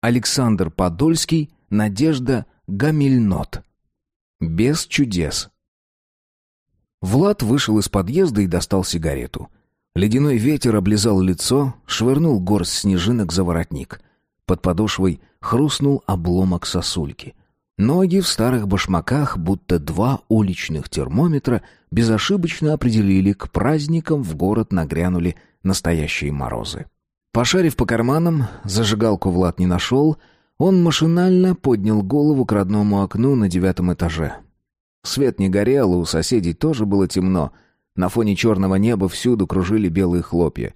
Александр Подольский, Надежда Гамильнот. Без чудес. Влад вышел из подъезда и достал сигарету. Ледяной ветер облизал лицо, швырнул горсть снежинок за воротник. Под подошвой хрустнул обломок сосульки. Ноги в старых башмаках, будто два уличных термометра, безошибочно определили, к праздникам в город нагрянули настоящие морозы. Пошарив по карманам, зажигалку Влад не нашел, он машинально поднял голову к родному окну на девятом этаже. Свет не горел, у соседей тоже было темно. На фоне черного неба всюду кружили белые хлопья.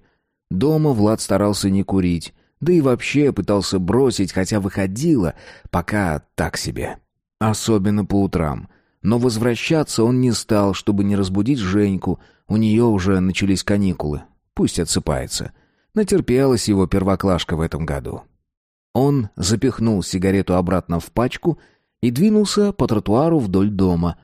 Дома Влад старался не курить, да и вообще пытался бросить, хотя выходило, пока так себе. Особенно по утрам. Но возвращаться он не стал, чтобы не разбудить Женьку, у нее уже начались каникулы. Пусть отсыпается. — Натерпелась его первоклашка в этом году. Он запихнул сигарету обратно в пачку и двинулся по тротуару вдоль дома.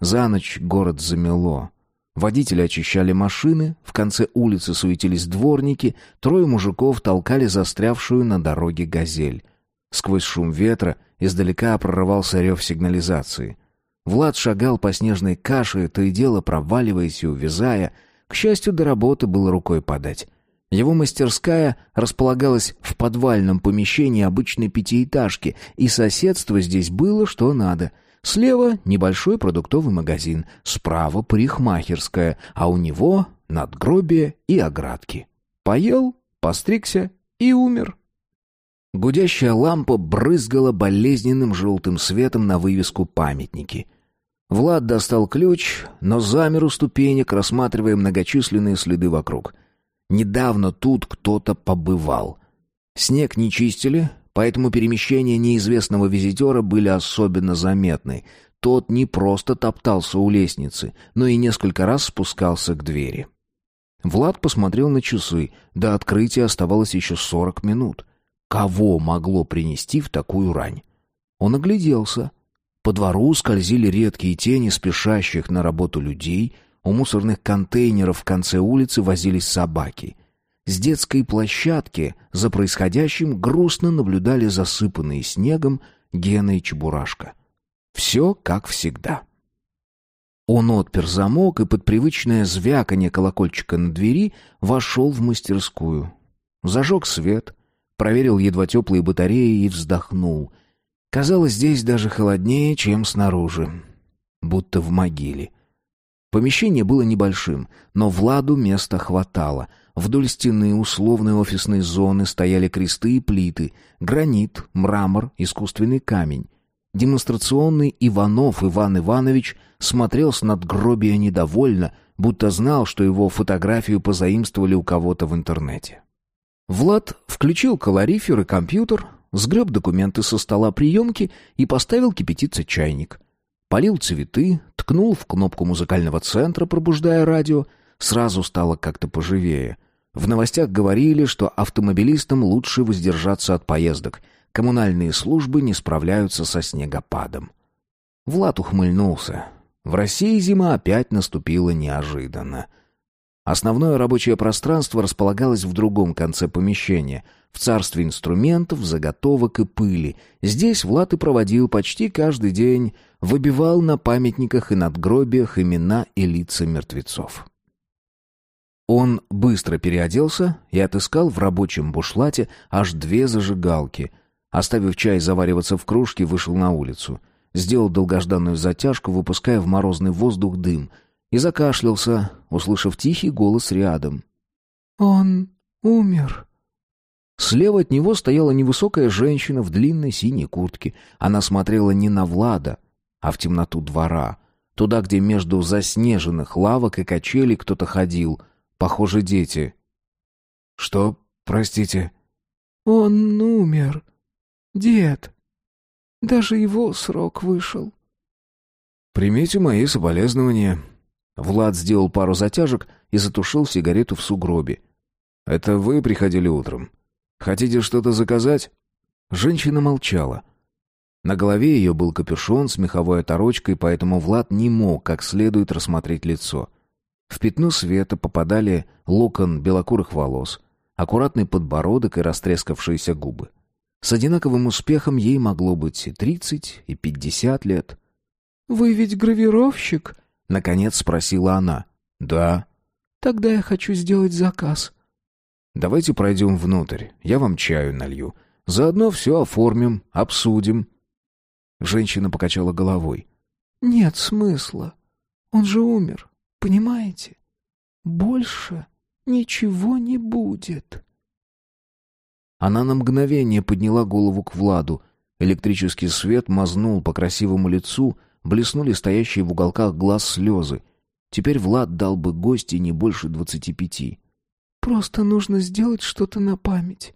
За ночь город замело. Водители очищали машины, в конце улицы суетились дворники, трое мужиков толкали застрявшую на дороге газель. Сквозь шум ветра издалека прорывался рев сигнализации. Влад шагал по снежной каше, то и дело проваливаясь и увязая. К счастью, до работы было рукой подать. Его мастерская располагалась в подвальном помещении обычной пятиэтажки, и соседство здесь было что надо. Слева небольшой продуктовый магазин, справа парикмахерская, а у него надгробие и оградки. Поел, постригся и умер. Гудящая лампа брызгала болезненным желтым светом на вывеску «Памятники». Влад достал ключ, но замер у ступенек, рассматривая многочисленные следы вокруг — Недавно тут кто-то побывал. Снег не чистили, поэтому перемещения неизвестного визитера были особенно заметны. Тот не просто топтался у лестницы, но и несколько раз спускался к двери. Влад посмотрел на часы. До открытия оставалось еще сорок минут. Кого могло принести в такую рань? Он огляделся. По двору скользили редкие тени спешащих на работу людей — у мусорных контейнеров в конце улицы возились собаки. С детской площадки за происходящим грустно наблюдали засыпанные снегом Гена и Чебурашка. Все как всегда. Он отпер замок и под привычное звяканье колокольчика на двери вошел в мастерскую. Зажег свет, проверил едва теплые батареи и вздохнул. Казалось, здесь даже холоднее, чем снаружи. Будто в могиле. Помещение было небольшим, но Владу места хватало. Вдоль стены условной офисной зоны стояли кресты и плиты, гранит, мрамор, искусственный камень. Демонстрационный Иванов Иван Иванович смотрел с надгробия недовольно, будто знал, что его фотографию позаимствовали у кого-то в интернете. Влад включил колорифер и компьютер, сгреб документы со стола приемки и поставил кипятиться чайник. Полил цветы, ткнул в кнопку музыкального центра, пробуждая радио. Сразу стало как-то поживее. В новостях говорили, что автомобилистам лучше воздержаться от поездок. Коммунальные службы не справляются со снегопадом. Влад ухмыльнулся. В России зима опять наступила неожиданно. Основное рабочее пространство располагалось в другом конце помещения, в царстве инструментов, заготовок и пыли. Здесь Влад и проводил почти каждый день, выбивал на памятниках и надгробиях имена и лица мертвецов. Он быстро переоделся и отыскал в рабочем бушлате аж две зажигалки. Оставив чай завариваться в кружке, вышел на улицу. Сделал долгожданную затяжку, выпуская в морозный воздух дым, и закашлялся, услышав тихий голос рядом. «Он умер». Слева от него стояла невысокая женщина в длинной синей куртке. Она смотрела не на Влада, а в темноту двора, туда, где между заснеженных лавок и качелей кто-то ходил, похоже, дети. «Что, простите?» «Он умер. Дед. Даже его срок вышел». «Примите мои соболезнования». Влад сделал пару затяжек и затушил сигарету в сугробе. «Это вы приходили утром? Хотите что-то заказать?» Женщина молчала. На голове ее был капюшон с меховой оторочкой, поэтому Влад не мог как следует рассмотреть лицо. В пятно света попадали локон белокурых волос, аккуратный подбородок и растрескавшиеся губы. С одинаковым успехом ей могло быть и тридцать, и пятьдесят лет. «Вы ведь гравировщик?» — наконец спросила она. «Да». «Тогда я хочу сделать заказ». «Давайте пройдем внутрь, я вам чаю налью. Заодно все оформим, обсудим». Женщина покачала головой. «Нет смысла. Он же умер, понимаете? Больше ничего не будет». Она на мгновение подняла голову к Владу. Электрический свет мазнул по красивому лицу, блеснули стоящие в уголках глаз слезы. Теперь Влад дал бы гости не больше двадцати пяти. «Просто нужно сделать что-то на память,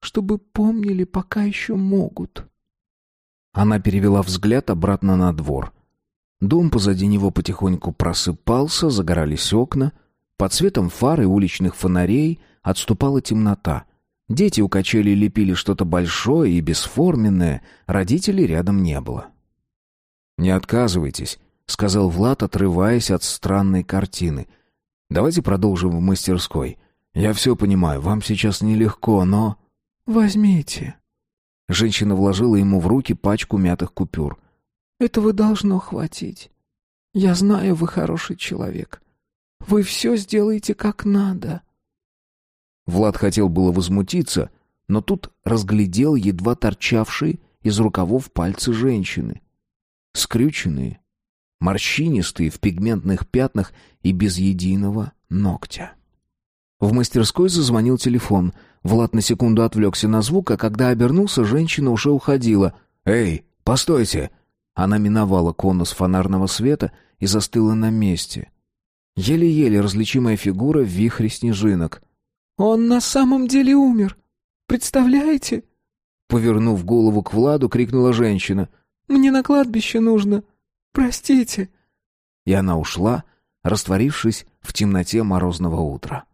чтобы помнили, пока еще могут». Она перевела взгляд обратно на двор. Дом позади него потихоньку просыпался, загорались окна. Под светом фар и уличных фонарей отступала темнота. Дети у качели лепили что-то большое и бесформенное, родителей рядом не было. «Не отказывайтесь», — сказал Влад, отрываясь от странной картины. «Давайте продолжим в мастерской. Я все понимаю, вам сейчас нелегко, но...» «Возьмите». Женщина вложила ему в руки пачку мятых купюр. «Этого должно хватить. Я знаю, вы хороший человек. Вы все сделаете как надо». Влад хотел было возмутиться, но тут разглядел едва торчавшие из рукавов пальцы женщины. Скрюченные, морщинистые, в пигментных пятнах и без единого ногтя. В мастерской зазвонил телефон. Влад на секунду отвлекся на звук, а когда обернулся, женщина уже уходила. «Эй, постойте!» Она миновала конус фонарного света и застыла на месте. Еле-еле различимая фигура в вихре снежинок. «Он на самом деле умер! Представляете?» Повернув голову к Владу, крикнула женщина. «Мне на кладбище нужно! Простите!» И она ушла, растворившись в темноте морозного утра.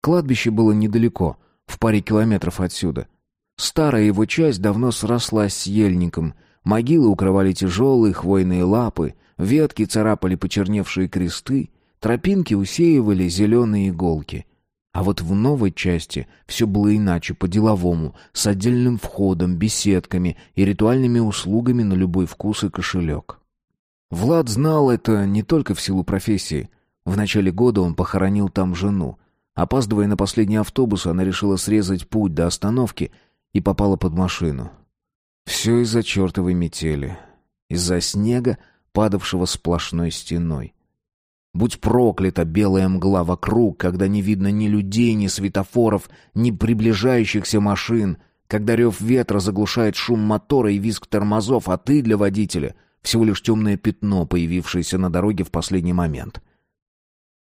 Кладбище было недалеко, в паре километров отсюда. Старая его часть давно срослась с ельником. Могилы укрывали тяжелые хвойные лапы, ветки царапали почерневшие кресты, тропинки усеивали зеленые иголки. А вот в новой части все было иначе, по-деловому, с отдельным входом, беседками и ритуальными услугами на любой вкус и кошелек. Влад знал это не только в силу профессии. В начале года он похоронил там жену. Опаздывая на последний автобус, она решила срезать путь до остановки и попала под машину. Все из-за чертовой метели. Из-за снега, падавшего сплошной стеной. Будь проклята белая мгла вокруг, когда не видно ни людей, ни светофоров, ни приближающихся машин, когда рев ветра заглушает шум мотора и визг тормозов, а ты для водителя — всего лишь темное пятно, появившееся на дороге в последний момент.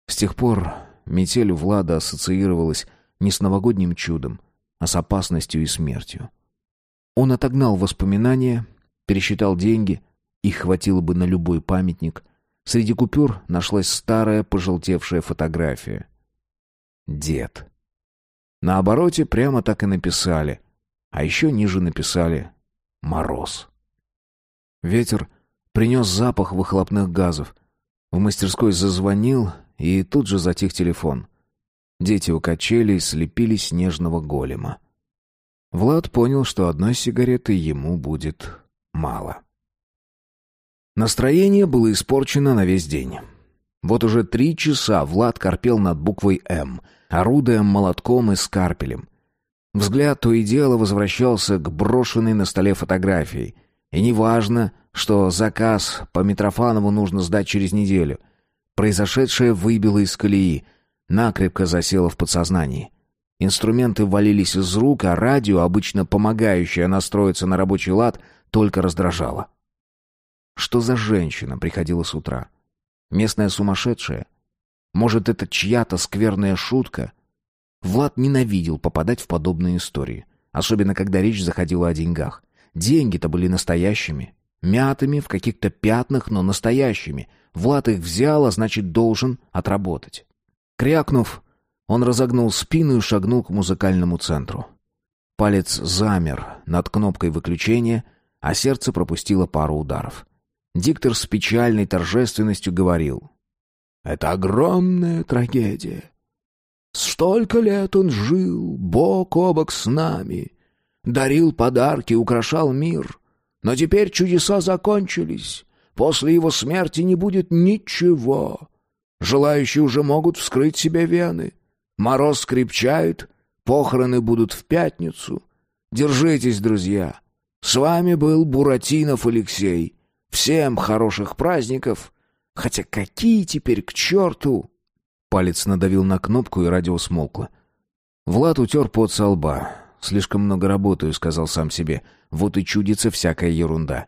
С тех пор метель у Влада ассоциировалась не с новогодним чудом, а с опасностью и смертью. Он отогнал воспоминания, пересчитал деньги, их хватило бы на любой памятник, Среди купюр нашлась старая пожелтевшая фотография. Дед. На обороте прямо так и написали, а еще ниже написали «Мороз». Ветер принес запах выхлопных газов. В мастерской зазвонил, и тут же затих телефон. Дети у качелей слепили снежного голема. Влад понял, что одной сигареты ему будет мало. Настроение было испорчено на весь день. Вот уже три часа Влад корпел над буквой «М», орудуя молотком и скарпелем. Взгляд то и дело возвращался к брошенной на столе фотографии. И неважно, что заказ по Митрофанову нужно сдать через неделю. Произошедшее выбило из колеи, накрепко засело в подсознании. Инструменты валились из рук, а радио, обычно помогающее настроиться на рабочий лад, только раздражало. Что за женщина приходила с утра? Местная сумасшедшая? Может, это чья-то скверная шутка? Влад ненавидел попадать в подобные истории, особенно когда речь заходила о деньгах. Деньги-то были настоящими, мятыми, в каких-то пятнах, но настоящими. Влад их взял, а значит, должен отработать. Крякнув, он разогнул спину и шагнул к музыкальному центру. Палец замер над кнопкой выключения, а сердце пропустило пару ударов. Диктор с печальной торжественностью говорил. «Это огромная трагедия. Столько лет он жил бок о бок с нами. дарил подарки, украшал мир. Но теперь чудеса закончились. После его смерти не будет ничего. Желающие уже могут вскрыть себе вены. Мороз скрипчает, похороны будут в пятницу. Держитесь, друзья. С вами был Буратинов Алексей. Всем хороших праздников. Хотя какие теперь к черту? Палец надавил на кнопку, и радио смолкло. Влад утер пот со лба. «Слишком много работаю», — сказал сам себе. «Вот и чудится всякая ерунда».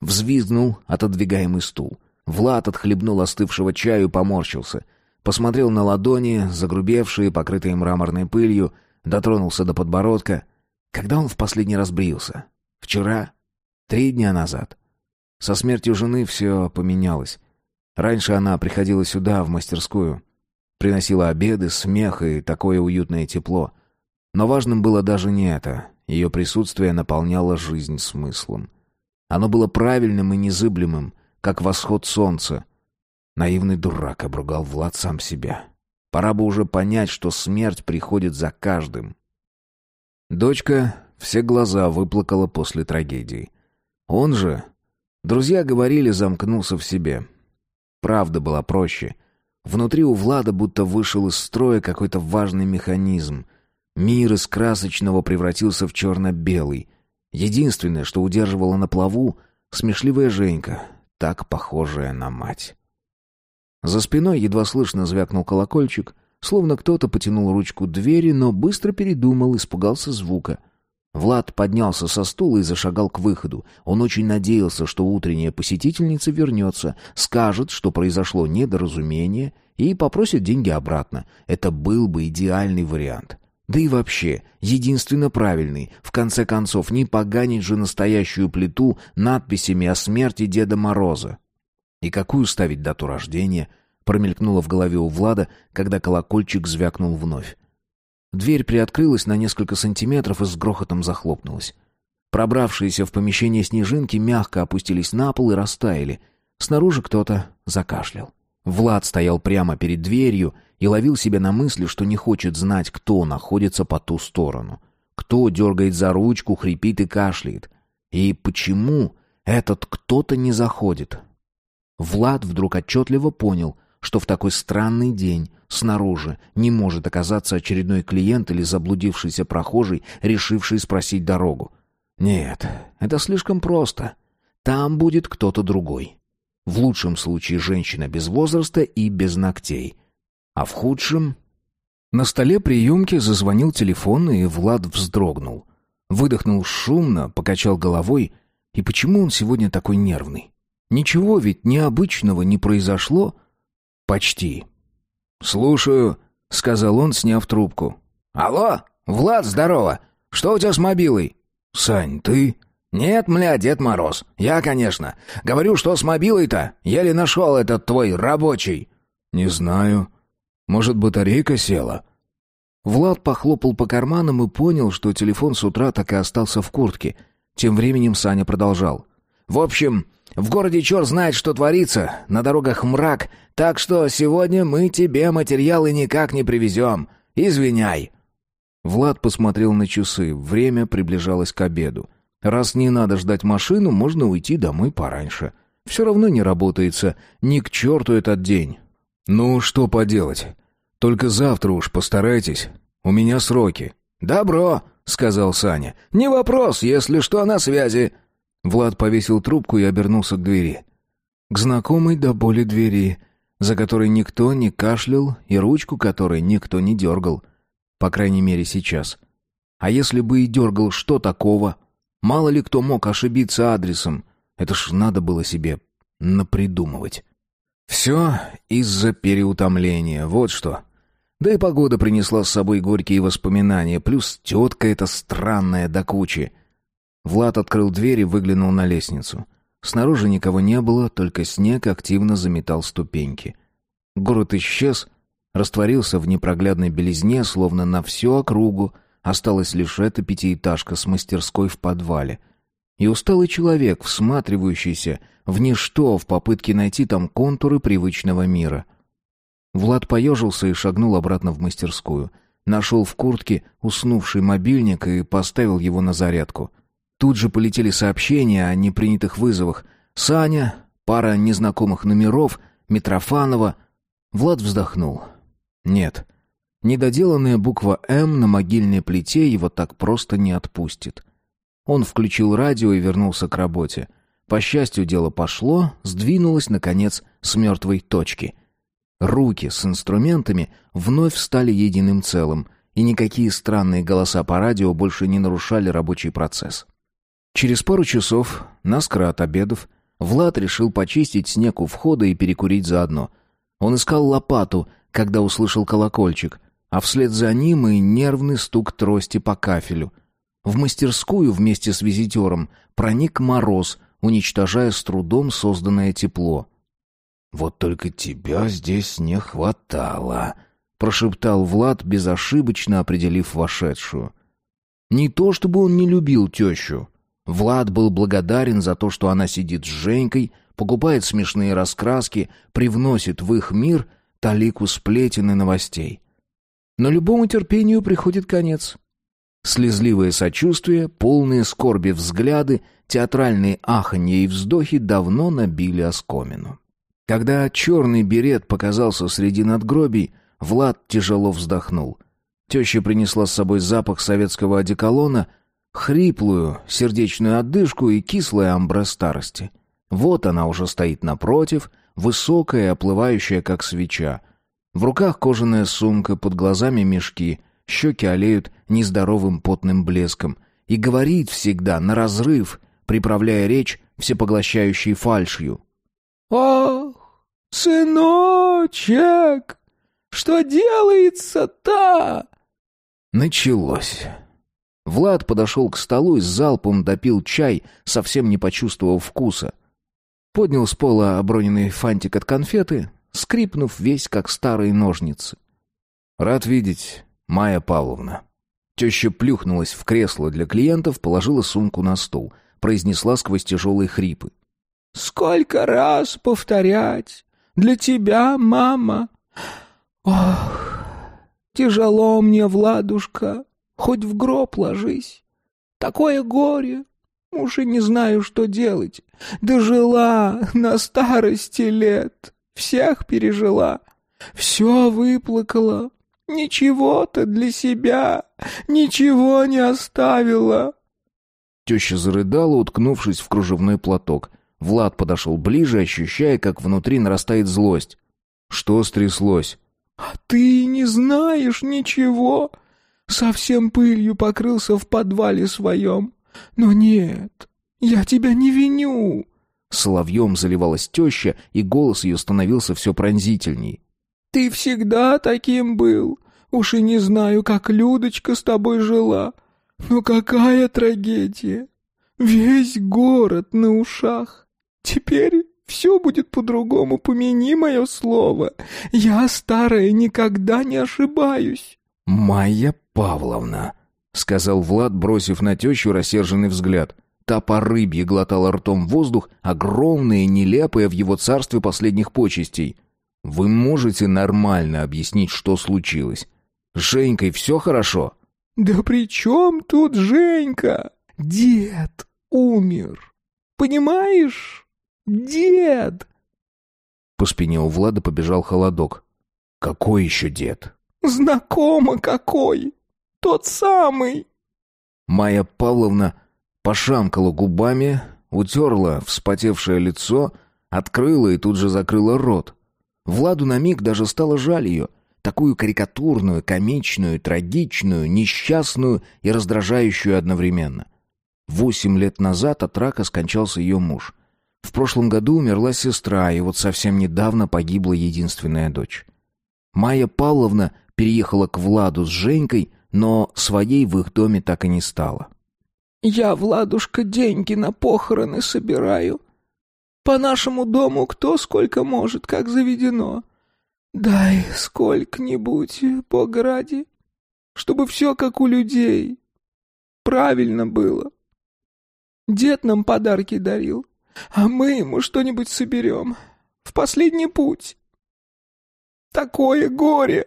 Взвизгнул отодвигаемый стул. Влад отхлебнул остывшего чаю и поморщился. Посмотрел на ладони, загрубевшие, покрытые мраморной пылью, дотронулся до подбородка. Когда он в последний раз брился? Вчера? Три дня назад? Со смертью жены все поменялось. Раньше она приходила сюда, в мастерскую. Приносила обеды, смех и такое уютное тепло. Но важным было даже не это. Ее присутствие наполняло жизнь смыслом. Оно было правильным и незыблемым, как восход солнца. Наивный дурак обругал Влад сам себя. Пора бы уже понять, что смерть приходит за каждым. Дочка все глаза выплакала после трагедии. Он же... Друзья говорили, замкнулся в себе. Правда была проще. Внутри у Влада будто вышел из строя какой-то важный механизм. Мир из красочного превратился в черно-белый — Единственное, что удерживало на плаву, смешливая Женька, так похожая на мать. За спиной едва слышно звякнул колокольчик, словно кто-то потянул ручку двери, но быстро передумал, испугался звука. Влад поднялся со стула и зашагал к выходу. Он очень надеялся, что утренняя посетительница вернется, скажет, что произошло недоразумение, и попросит деньги обратно. Это был бы идеальный вариант. Да и вообще, единственно правильный. В конце концов, не поганить же настоящую плиту надписями о смерти Деда Мороза. И какую ставить дату рождения, промелькнуло в голове у Влада, когда колокольчик звякнул вновь. Дверь приоткрылась на несколько сантиметров и с грохотом захлопнулась. Пробравшиеся в помещение снежинки мягко опустились на пол и растаяли. Снаружи кто-то закашлял. Влад стоял прямо перед дверью и ловил себя на мысли, что не хочет знать, кто находится по ту сторону. Кто дергает за ручку, хрипит и кашляет. И почему этот кто-то не заходит? Влад вдруг отчетливо понял, что в такой странный день снаружи не может оказаться очередной клиент или заблудившийся прохожий, решивший спросить дорогу. Нет, это слишком просто. Там будет кто-то другой. В лучшем случае женщина без возраста и без ногтей. А в худшем... На столе приемки зазвонил телефон, и Влад вздрогнул. Выдохнул шумно, покачал головой. И почему он сегодня такой нервный? Ничего ведь необычного не произошло? Почти. «Слушаю», — сказал он, сняв трубку. «Алло, Влад, здорово! Что у тебя с мобилой?» «Сань, ты...» «Нет, мля, Дед Мороз. Я, конечно. Говорю, что с мобилой-то? Еле нашел этот твой рабочий». «Не знаю. Может, батарейка села?» Влад похлопал по карманам и понял, что телефон с утра так и остался в куртке. Тем временем Саня продолжал. «В общем, в городе черт знает, что творится. На дорогах мрак. Так что сегодня мы тебе материалы никак не привезем. Извиняй». Влад посмотрел на часы. Время приближалось к обеду. Раз не надо ждать машину, можно уйти домой пораньше. Все равно не работается. Ни к черту этот день. Ну, что поделать. Только завтра уж постарайтесь. У меня сроки. «Добро», — сказал Саня. «Не вопрос, если что, на связи». Влад повесил трубку и обернулся к двери. К знакомой до боли двери, за которой никто не кашлял и ручку которой никто не дергал. По крайней мере, сейчас. А если бы и дергал, что такого? Мало ли кто мог ошибиться адресом. Это ж надо было себе напридумывать. Все из-за переутомления, вот что. Да и погода принесла с собой горькие воспоминания, плюс тетка эта странная до кучи. Влад открыл дверь и выглянул на лестницу. Снаружи никого не было, только снег активно заметал ступеньки. Город исчез, растворился в непроглядной белизне, словно на всю округу — Осталась лишь эта пятиэтажка с мастерской в подвале. И усталый человек, всматривающийся в ничто в попытке найти там контуры привычного мира. Влад поежился и шагнул обратно в мастерскую. нашел в куртке уснувший мобильник и поставил его на зарядку. Тут же полетели сообщения о непринятых вызовах. Саня, пара незнакомых номеров, Митрофанова. Влад вздохнул. Нет, недоделанная буква «М» на могильной плите его так просто не отпустит. Он включил радио и вернулся к работе. По счастью, дело пошло, сдвинулось, наконец, с мертвой точки. Руки с инструментами вновь стали единым целым, и никакие странные голоса по радио больше не нарушали рабочий процесс. Через пару часов, наскоро от обедов, Влад решил почистить снег у входа и перекурить заодно. Он искал лопату, когда услышал колокольчик, а вслед за ним и нервный стук трости по кафелю. В мастерскую вместе с визитером проник мороз, уничтожая с трудом созданное тепло. «Вот только тебя здесь не хватало», — прошептал Влад, безошибочно определив вошедшую. Не то чтобы он не любил тещу. Влад был благодарен за то, что она сидит с Женькой, покупает смешные раскраски, привносит в их мир талику сплетен и новостей. Но любому терпению приходит конец. Слезливое сочувствие, полные скорби взгляды, театральные аханья и вздохи давно набили оскомину. Когда черный берет показался среди надгробий, Влад тяжело вздохнул. Теща принесла с собой запах советского одеколона, хриплую сердечную отдышку и кислое амбре старости. Вот она уже стоит напротив, высокая и оплывающая, как свеча. В руках кожаная сумка, под глазами мешки — щеки олеют нездоровым потным блеском. И говорит всегда, на разрыв, приправляя речь всепоглощающей фальшью. «Ох, сыночек, что делается-то?» Началось. Влад подошел к столу и с залпом допил чай, совсем не почувствовав вкуса. Поднял с пола оброненный фантик от конфеты, скрипнув весь, как старые ножницы. «Рад видеть. Майя Павловна. Теща плюхнулась в кресло для клиентов, положила сумку на стол, произнесла сквозь тяжелые хрипы. «Сколько раз повторять? Для тебя, мама? Ох, тяжело мне, Владушка, хоть в гроб ложись. Такое горе, уж и не знаю, что делать. Дожила на старости лет, всех пережила, все выплакала, Ничего-то для себя, ничего не оставила. Теща зарыдала, уткнувшись в кружевной платок. Влад подошел ближе, ощущая, как внутри нарастает злость. Что стряслось? «А ты не знаешь ничего?» Совсем пылью покрылся в подвале своем. Но нет, я тебя не виню. Соловьем заливалась теща, и голос ее становился все пронзительней. Ты всегда таким был. Уж и не знаю, как Людочка с тобой жила. Но какая трагедия! Весь город на ушах. Теперь все будет по-другому, помяни мое слово. Я, старая, никогда не ошибаюсь. «Майя Павловна», — сказал Влад, бросив на тещу рассерженный взгляд. Та по рыбье глотала ртом воздух, огромная и нелепая в его царстве последних почестей. «Вы можете нормально объяснить, что случилось? С Женькой все хорошо?» «Да при чем тут Женька? Дед умер. Понимаешь? Дед!» По спине у Влада побежал холодок. «Какой еще дед?» «Знакомо какой! Тот самый!» Майя Павловна пошамкала губами, утерла вспотевшее лицо, открыла и тут же закрыла рот. Владу на миг даже стало жаль ее — такую карикатурную, комичную, трагичную, несчастную и раздражающую одновременно. Восемь лет назад от рака скончался ее муж. В прошлом году умерла сестра, и вот совсем недавно погибла единственная дочь. Майя Павловна переехала к Владу с Женькой, но своей в их доме так и не стала. «Я, Владушка, деньги на похороны собираю. По нашему дому кто сколько может, как заведено. Дай сколько-нибудь, Бога ради, чтобы все как у людей. Правильно было. Дед нам подарки дарил, а мы ему что-нибудь соберем. В последний путь. Такое горе!»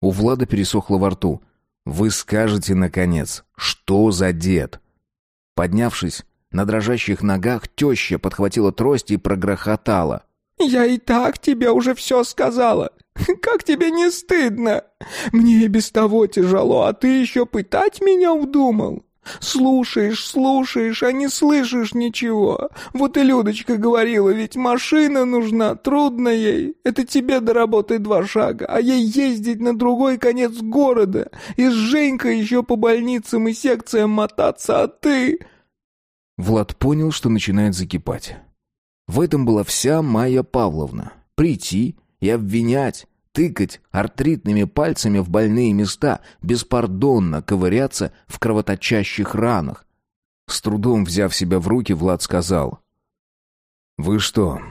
У Влада пересохло во рту. «Вы скажете, наконец, что за дед?» Поднявшись, на дрожащих ногах теща подхватила трость и прогрохотала. «Я и так тебе уже все сказала. Как тебе не стыдно? Мне и без того тяжело, а ты еще пытать меня удумал? Слушаешь, слушаешь, а не слышишь ничего. Вот и Людочка говорила, ведь машина нужна, трудно ей. Это тебе до работы два шага, а ей ездить на другой конец города. И с Женькой еще по больницам и секциям мотаться, а ты...» Влад понял, что начинает закипать. В этом была вся Майя Павловна. Прийти и обвинять, тыкать артритными пальцами в больные места, беспардонно ковыряться в кровоточащих ранах. С трудом взяв себя в руки, Влад сказал. «Вы что,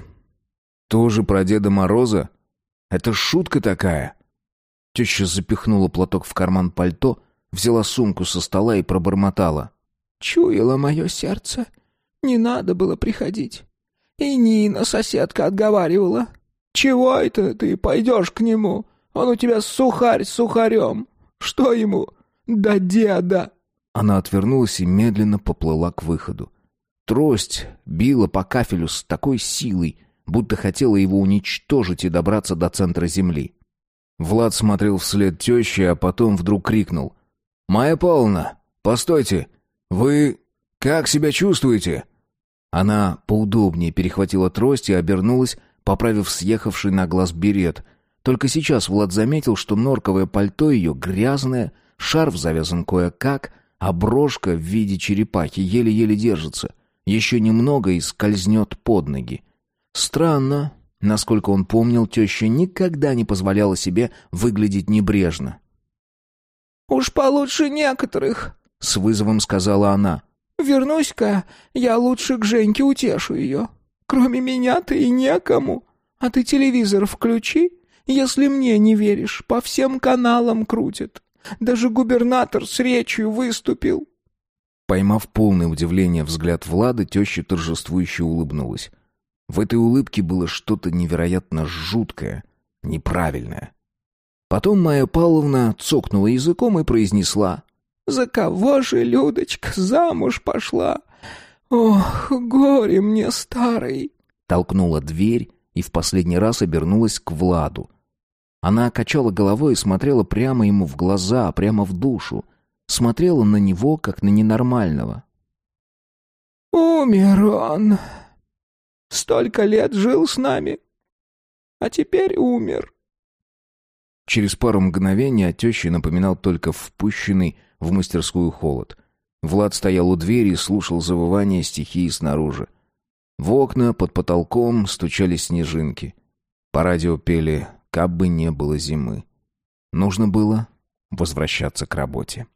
тоже про Деда Мороза? Это шутка такая?» Теща запихнула платок в карман пальто, взяла сумку со стола и пробормотала. «Чуяло мое сердце. Не надо было приходить. И Нина, соседка, отговаривала. «Чего это ты пойдешь к нему? Он у тебя сухарь с сухарем. Что ему? Да деда!» Она отвернулась и медленно поплыла к выходу. Трость била по кафелю с такой силой, будто хотела его уничтожить и добраться до центра земли. Влад смотрел вслед теще, а потом вдруг крикнул. «Майя Павловна, постойте! Вы как себя чувствуете?» Она поудобнее перехватила трость и обернулась, поправив съехавший на глаз берет. Только сейчас Влад заметил, что норковое пальто ее грязное, шарф завязан кое-как, а брошка в виде черепахи еле-еле держится. Еще немного и скользнет под ноги. Странно. Насколько он помнил, теща никогда не позволяла себе выглядеть небрежно. «Уж получше некоторых», — с вызовом сказала она. «Вернусь-ка, я лучше к Женьке утешу ее. Кроме меня-то и некому. А ты телевизор включи. Если мне не веришь, по всем каналам крутят. Даже губернатор с речью выступил». Поймав полное удивление взгляд Влада, теща торжествующе улыбнулась. В этой улыбке было что-то невероятно жуткое, неправильное. Потом Майя Павловна цокнула языком и произнесла. «За кого же Людочка замуж пошла? «Ох, горе мне старый!» Толкнула дверь и в последний раз обернулась к Владу. Она качала головой и смотрела прямо ему в глаза, прямо в душу. Смотрела на него, как на ненормального. «Умер он. Столько лет жил с нами, а теперь умер». Через пару мгновений от тещи напоминал только впущенный в мастерскую холод. Влад стоял у двери и слушал завывание стихии снаружи. В окна под потолком стучали снежинки. По радио пели «Каб бы не было зимы». Нужно было возвращаться к работе.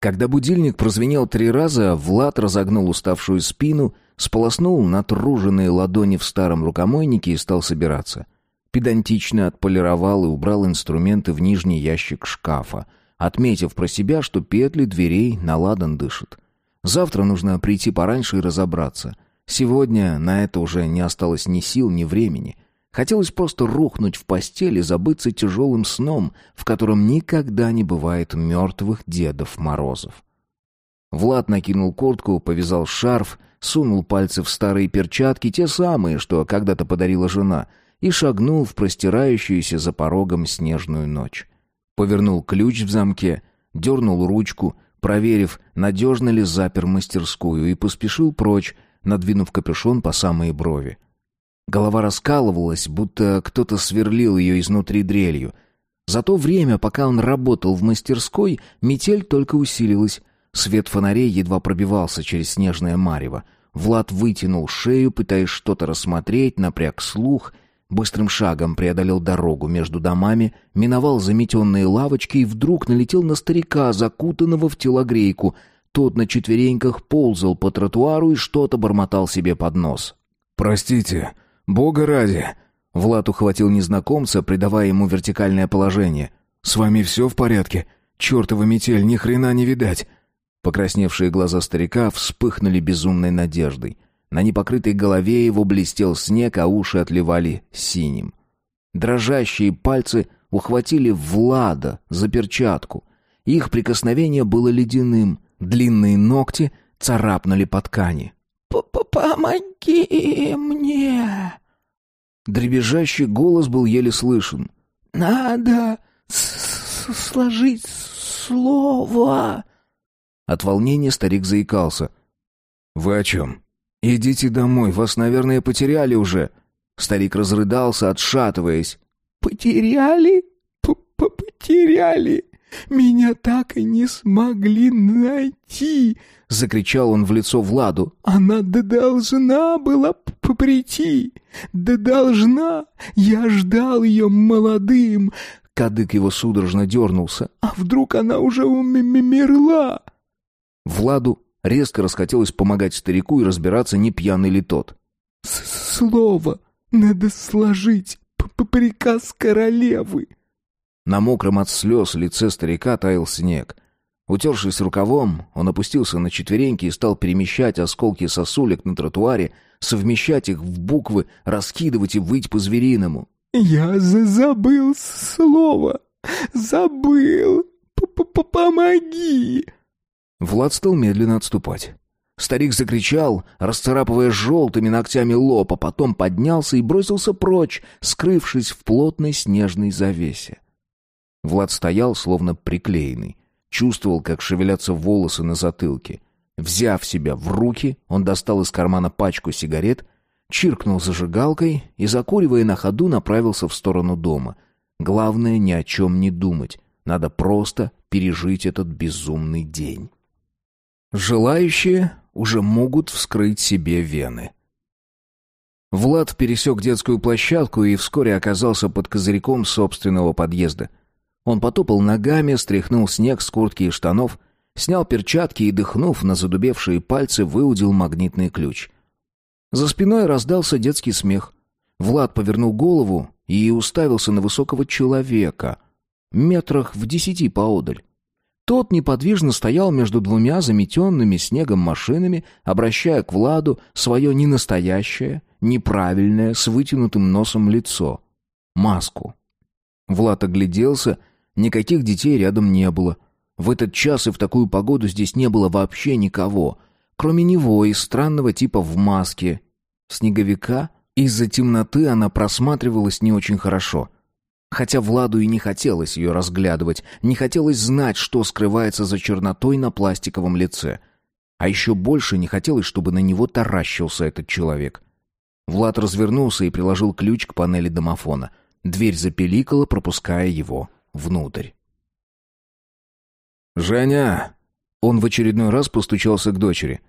Когда будильник прозвенел три раза, Влад разогнул уставшую спину, сполоснул натруженные ладони в старом рукомойнике и стал собираться. Педантично отполировал и убрал инструменты в нижний ящик шкафа — отметив про себя, что петли дверей наладан дышат. Завтра нужно прийти пораньше и разобраться. Сегодня на это уже не осталось ни сил, ни времени. Хотелось просто рухнуть в постель и забыться тяжелым сном, в котором никогда не бывает мертвых Дедов Морозов. Влад накинул куртку, повязал шарф, сунул пальцы в старые перчатки, те самые, что когда-то подарила жена, и шагнул в простирающуюся за порогом снежную ночь. Повернул ключ в замке, дернул ручку, проверив, надежно ли запер мастерскую, и поспешил прочь, надвинув капюшон по самые брови. Голова раскалывалась, будто кто-то сверлил ее изнутри дрелью. За то время, пока он работал в мастерской, метель только усилилась. Свет фонарей едва пробивался через снежное марево. Влад вытянул шею, пытаясь что-то рассмотреть, напряг слух — Быстрым шагом преодолел дорогу между домами, миновал заметенные лавочки и вдруг налетел на старика, закутанного в телогрейку. Тот на четвереньках ползал по тротуару и что-то бормотал себе под нос. «Простите, бога ради!» Влад ухватил незнакомца, придавая ему вертикальное положение. «С вами все в порядке? Чертова метель, ни хрена не видать!» Покрасневшие глаза старика вспыхнули безумной надеждой. На непокрытой голове его блестел снег, а уши отливали синим. Дрожащие пальцы ухватили Влада за перчатку. Их прикосновение было ледяным, длинные ногти царапнули по ткани. П -п «Помоги мне!» Дребезжащий голос был еле слышен. «Надо сложить слово!» От волнения старик заикался. «Вы о чем? Идите домой, вас, наверное, потеряли уже!» Старик разрыдался, отшатываясь. «Потеряли? П -п Потеряли! Меня так и не смогли найти!» — закричал он в лицо Владу. «Она да должна была прийти! Да должна! Я ждал ее молодым!» Кадык его судорожно дернулся. «А вдруг она уже умерла?» Владу резко расхотелось помогать старику и разбираться, не пьяный ли тот. «Слово надо сложить, п приказ королевы!» На мокром от слез лице старика таял снег. Утершись рукавом, он опустился на четвереньки и стал перемещать осколки сосулек на тротуаре, совмещать их в буквы, раскидывать и выть по-звериному. «Я забыл слово! Забыл! П -п -п Помоги!» Влад стал медленно отступать. Старик закричал, расцарапывая желтыми ногтями лоб, а потом поднялся и бросился прочь, скрывшись в плотной снежной завесе. Влад стоял, словно приклеенный. Чувствовал, как шевелятся волосы на затылке. Взяв себя в руки, он достал из кармана пачку сигарет, чиркнул зажигалкой и, закуривая на ходу, направился в сторону дома. Главное, ни о чем не думать. Надо просто пережить этот безумный день. Желающие уже могут вскрыть себе вены. Влад пересек детскую площадку и вскоре оказался под козырьком собственного подъезда — он потопал ногами, стряхнул снег с куртки и штанов, снял перчатки и, дыхнув на задубевшие пальцы, выудил магнитный ключ. За спиной раздался детский смех. Влад повернул голову и уставился на высокого человека, метрах в десяти поодаль. Тот неподвижно стоял между двумя заметенными снегом машинами, обращая к Владу свое ненастоящее, неправильное, с вытянутым носом лицо. Маску. Влад огляделся — Никаких детей рядом не было. В этот час и в такую погоду здесь не было вообще никого, кроме него и странного типа в маске. Снеговика из-за темноты она просматривалась не очень хорошо. Хотя Владу и не хотелось ее разглядывать, не хотелось знать, что скрывается за чернотой на пластиковом лице. А еще больше не хотелось, чтобы на него таращился этот человек. Влад развернулся и приложил ключ к панели домофона. Дверь запеликала, пропуская его внутрь. «Женя!» Он в очередной раз постучался к дочери.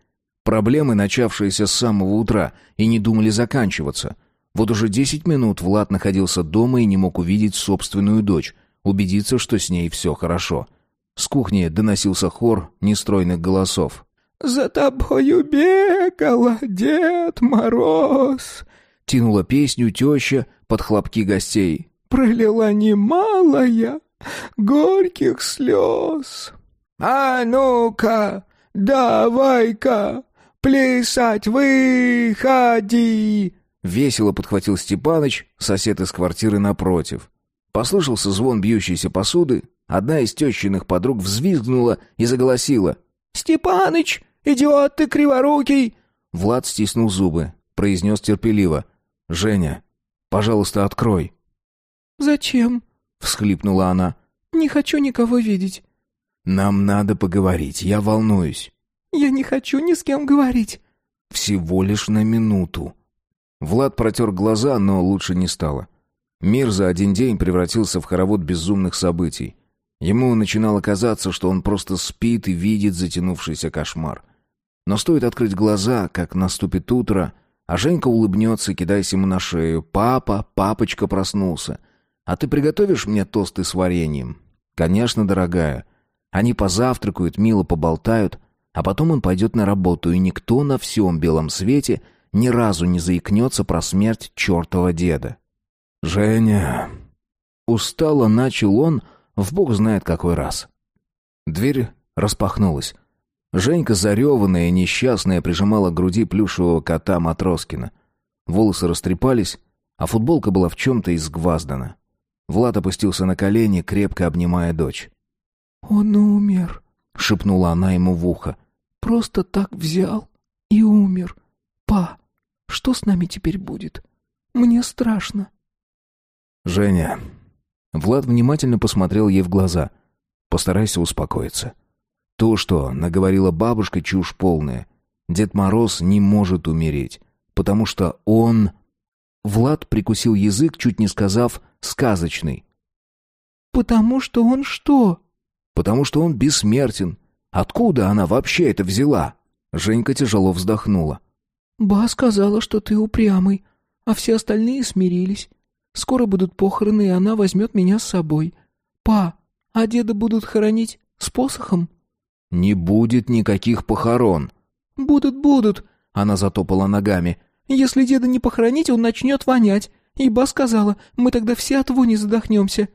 Проблемы, начавшиеся с самого утра, и не думали заканчиваться. Вот уже десять минут Влад находился дома и не мог увидеть собственную дочь, убедиться, что с ней все хорошо. С кухни доносился хор нестройных голосов. «За тобою бегала Дед Мороз!» Тянула песню теща под хлопки гостей пролила немалая горьких слез. А ну-ка, давай-ка, плясать выходи!» Весело подхватил Степаныч, сосед из квартиры напротив. Послышался звон бьющейся посуды. Одна из тещиных подруг взвизгнула и заголосила. «Степаныч, идиот ты криворукий!» Влад стиснул зубы, произнес терпеливо. «Женя, пожалуйста, открой». «Зачем?» — всхлипнула она. «Не хочу никого видеть». «Нам надо поговорить, я волнуюсь». «Я не хочу ни с кем говорить». «Всего лишь на минуту». Влад протер глаза, но лучше не стало. Мир за один день превратился в хоровод безумных событий. Ему начинало казаться, что он просто спит и видит затянувшийся кошмар. Но стоит открыть глаза, как наступит утро, а Женька улыбнется, кидаясь ему на шею. «Папа, папочка проснулся». А ты приготовишь мне тосты с вареньем? Конечно, дорогая. Они позавтракают, мило поболтают, а потом он пойдет на работу, и никто на всем белом свете ни разу не заикнется про смерть чертова деда. «Женя...» Устало начал он, в бог знает какой раз. Дверь распахнулась. Женька, зареванная и несчастная, прижимала к груди плюшевого кота Матроскина. Волосы растрепались, а футболка была в чем-то изгваздана. Влад опустился на колени, крепко обнимая дочь. «Он умер», — шепнула она ему в ухо. «Просто так взял и умер. Па, что с нами теперь будет? Мне страшно». «Женя...» Влад внимательно посмотрел ей в глаза. «Постарайся успокоиться. То, что наговорила бабушка, чушь полная. Дед Мороз не может умереть, потому что он...» Влад прикусил язык, чуть не сказав «сказочный». «Потому что он что?» «Потому что он бессмертен. Откуда она вообще это взяла?» Женька тяжело вздохнула. «Ба сказала, что ты упрямый, а все остальные смирились. Скоро будут похороны, и она возьмет меня с собой. Па, а деда будут хоронить с посохом?» «Не будет никаких похорон». «Будут, будут», — она затопала ногами. «Если деда не похоронить, он начнет вонять. И ба сказала, мы тогда все от вони задохнемся».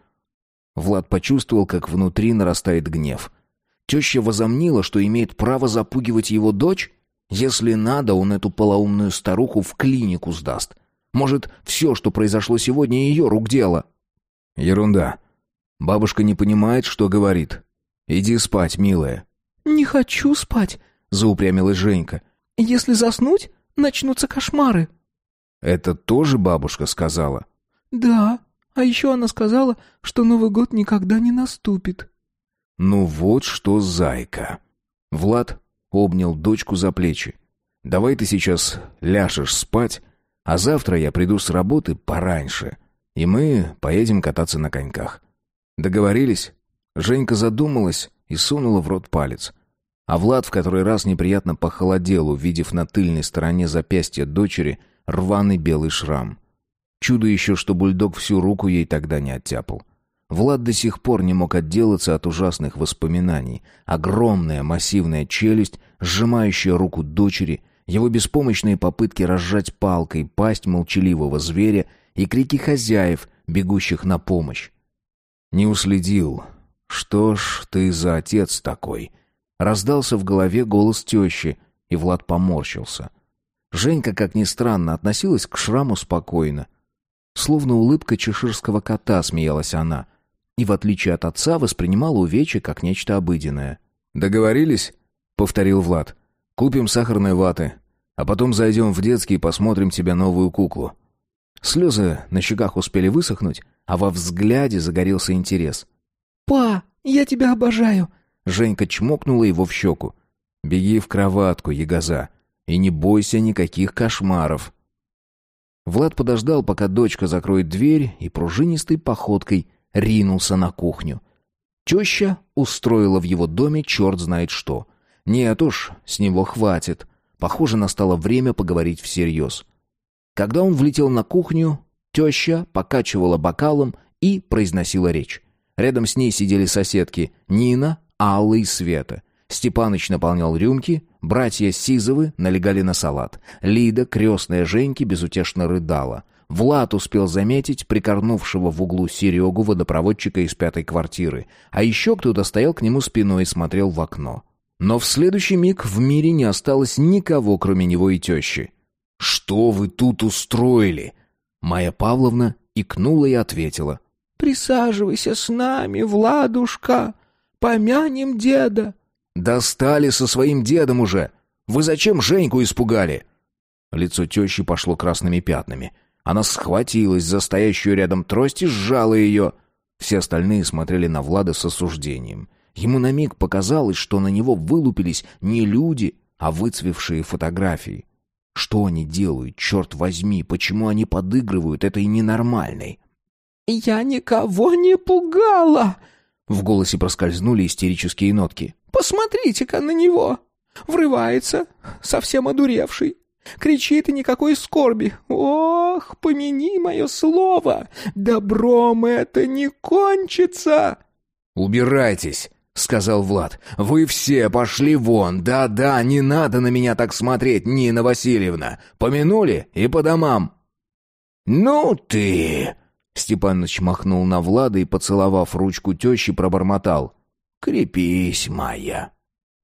Влад почувствовал, как внутри нарастает гнев. Теща возомнила, что имеет право запугивать его дочь? Если надо, он эту полоумную старуху в клинику сдаст. Может, все, что произошло сегодня, ее рук дело? Ерунда. Бабушка не понимает, что говорит. Иди спать, милая. «Не хочу спать», — заупрямилась Женька. «Если заснуть, начнутся кошмары». «Это тоже бабушка сказала?» «Да, а еще она сказала, что Новый год никогда не наступит». «Ну вот что, зайка!» Влад обнял дочку за плечи. «Давай ты сейчас ляжешь спать, а завтра я приду с работы пораньше, и мы поедем кататься на коньках. Договорились?» Женька задумалась и сунула в рот палец. А Влад в который раз неприятно похолодел, увидев на тыльной стороне запястья дочери рваный белый шрам. Чудо еще, что бульдог всю руку ей тогда не оттяпал. Влад до сих пор не мог отделаться от ужасных воспоминаний. Огромная массивная челюсть, сжимающая руку дочери, его беспомощные попытки разжать палкой пасть молчаливого зверя и крики хозяев, бегущих на помощь. Не уследил. Что ж ты за отец такой? Раздался в голове голос тещи, и Влад поморщился. Женька, как ни странно, относилась к шраму спокойно. Словно улыбка чеширского кота смеялась она, и, в отличие от отца, воспринимала увечья как нечто обыденное. «Договорились?» — повторил Влад. «Купим сахарной ваты, а потом зайдем в детский и посмотрим тебе новую куклу». Слезы на щеках успели высохнуть, а во взгляде загорелся интерес. «Па, я тебя обожаю!» Женька чмокнула его в щеку. «Беги в кроватку, ягоза, и не бойся никаких кошмаров». Влад подождал, пока дочка закроет дверь, и пружинистой походкой ринулся на кухню. Теща устроила в его доме черт знает что. Нет уж, с него хватит. Похоже, настало время поговорить всерьез. Когда он влетел на кухню, теща покачивала бокалом и произносила речь. Рядом с ней сидели соседки Нина, Алла и Света. Степаныч наполнял рюмки, братья Сизовы налегали на салат. Лида, крестная Женьки, безутешно рыдала. Влад успел заметить прикорнувшего в углу Серегу, водопроводчика из пятой квартиры. А еще кто-то стоял к нему спиной и смотрел в окно. Но в следующий миг в мире не осталось никого, кроме него и тещи. «Что вы тут устроили?» Майя Павловна икнула и ответила. «Присаживайся с нами, Владушка, помянем деда». «Достали со своим дедом уже! Вы зачем Женьку испугали?» Лицо тещи пошло красными пятнами. Она схватилась за стоящую рядом трость и сжала ее. Все остальные смотрели на Влада с осуждением. Ему на миг показалось, что на него вылупились не люди, а выцвевшие фотографии. Что они делают, черт возьми, почему они подыгрывают этой ненормальной? «Я никого не пугала!» В голосе проскользнули истерические нотки. «Посмотрите-ка на него! Врывается, совсем одуревший. Кричит и никакой скорби. Ох, помяни мое слово! Добром это не кончится!» «Убирайтесь!» — сказал Влад. «Вы все пошли вон! Да-да, не надо на меня так смотреть, Нина Васильевна! Помянули и по домам!» «Ну ты!» — Степаныч махнул на Влада и, поцеловав ручку тещи, пробормотал. «Крепись, моя!»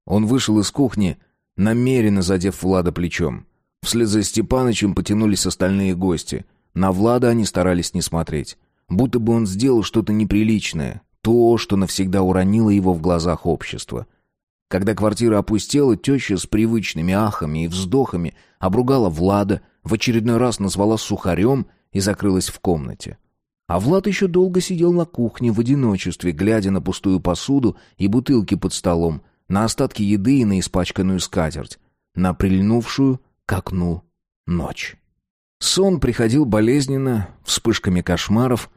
Он вышел из кухни, намеренно задев Влада плечом. Вслед за Степанычем потянулись остальные гости. На Влада они старались не смотреть. Будто бы он сделал что-то неприличное, то, что навсегда уронило его в глазах общества. Когда квартира опустела, теща с привычными ахами и вздохами обругала Влада, в очередной раз назвала сухарем и закрылась в комнате. А Влад еще долго сидел на кухне в одиночестве, глядя на пустую посуду и бутылки под столом, на остатки еды и на испачканную скатерть, на прильнувшую к окну ночь. Сон приходил болезненно, вспышками кошмаров.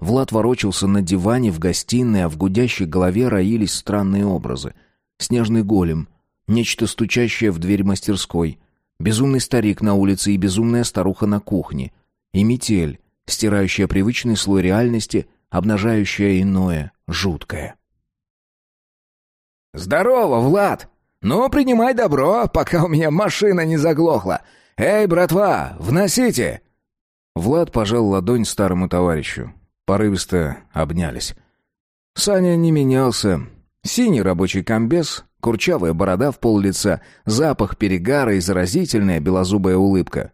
Влад ворочался на диване в гостиной, а в гудящей голове роились странные образы. Снежный голем, нечто стучащее в дверь мастерской, безумный старик на улице и безумная старуха на кухне, и метель, стирающая привычный слой реальности, обнажающая иное, жуткое. «Здорово, Влад! Ну, принимай добро, пока у меня машина не заглохла. Эй, братва, вносите!» Влад пожал ладонь старому товарищу. Порывисто обнялись. Саня не менялся. Синий рабочий комбез, курчавая борода в пол лица, запах перегара и заразительная белозубая улыбка.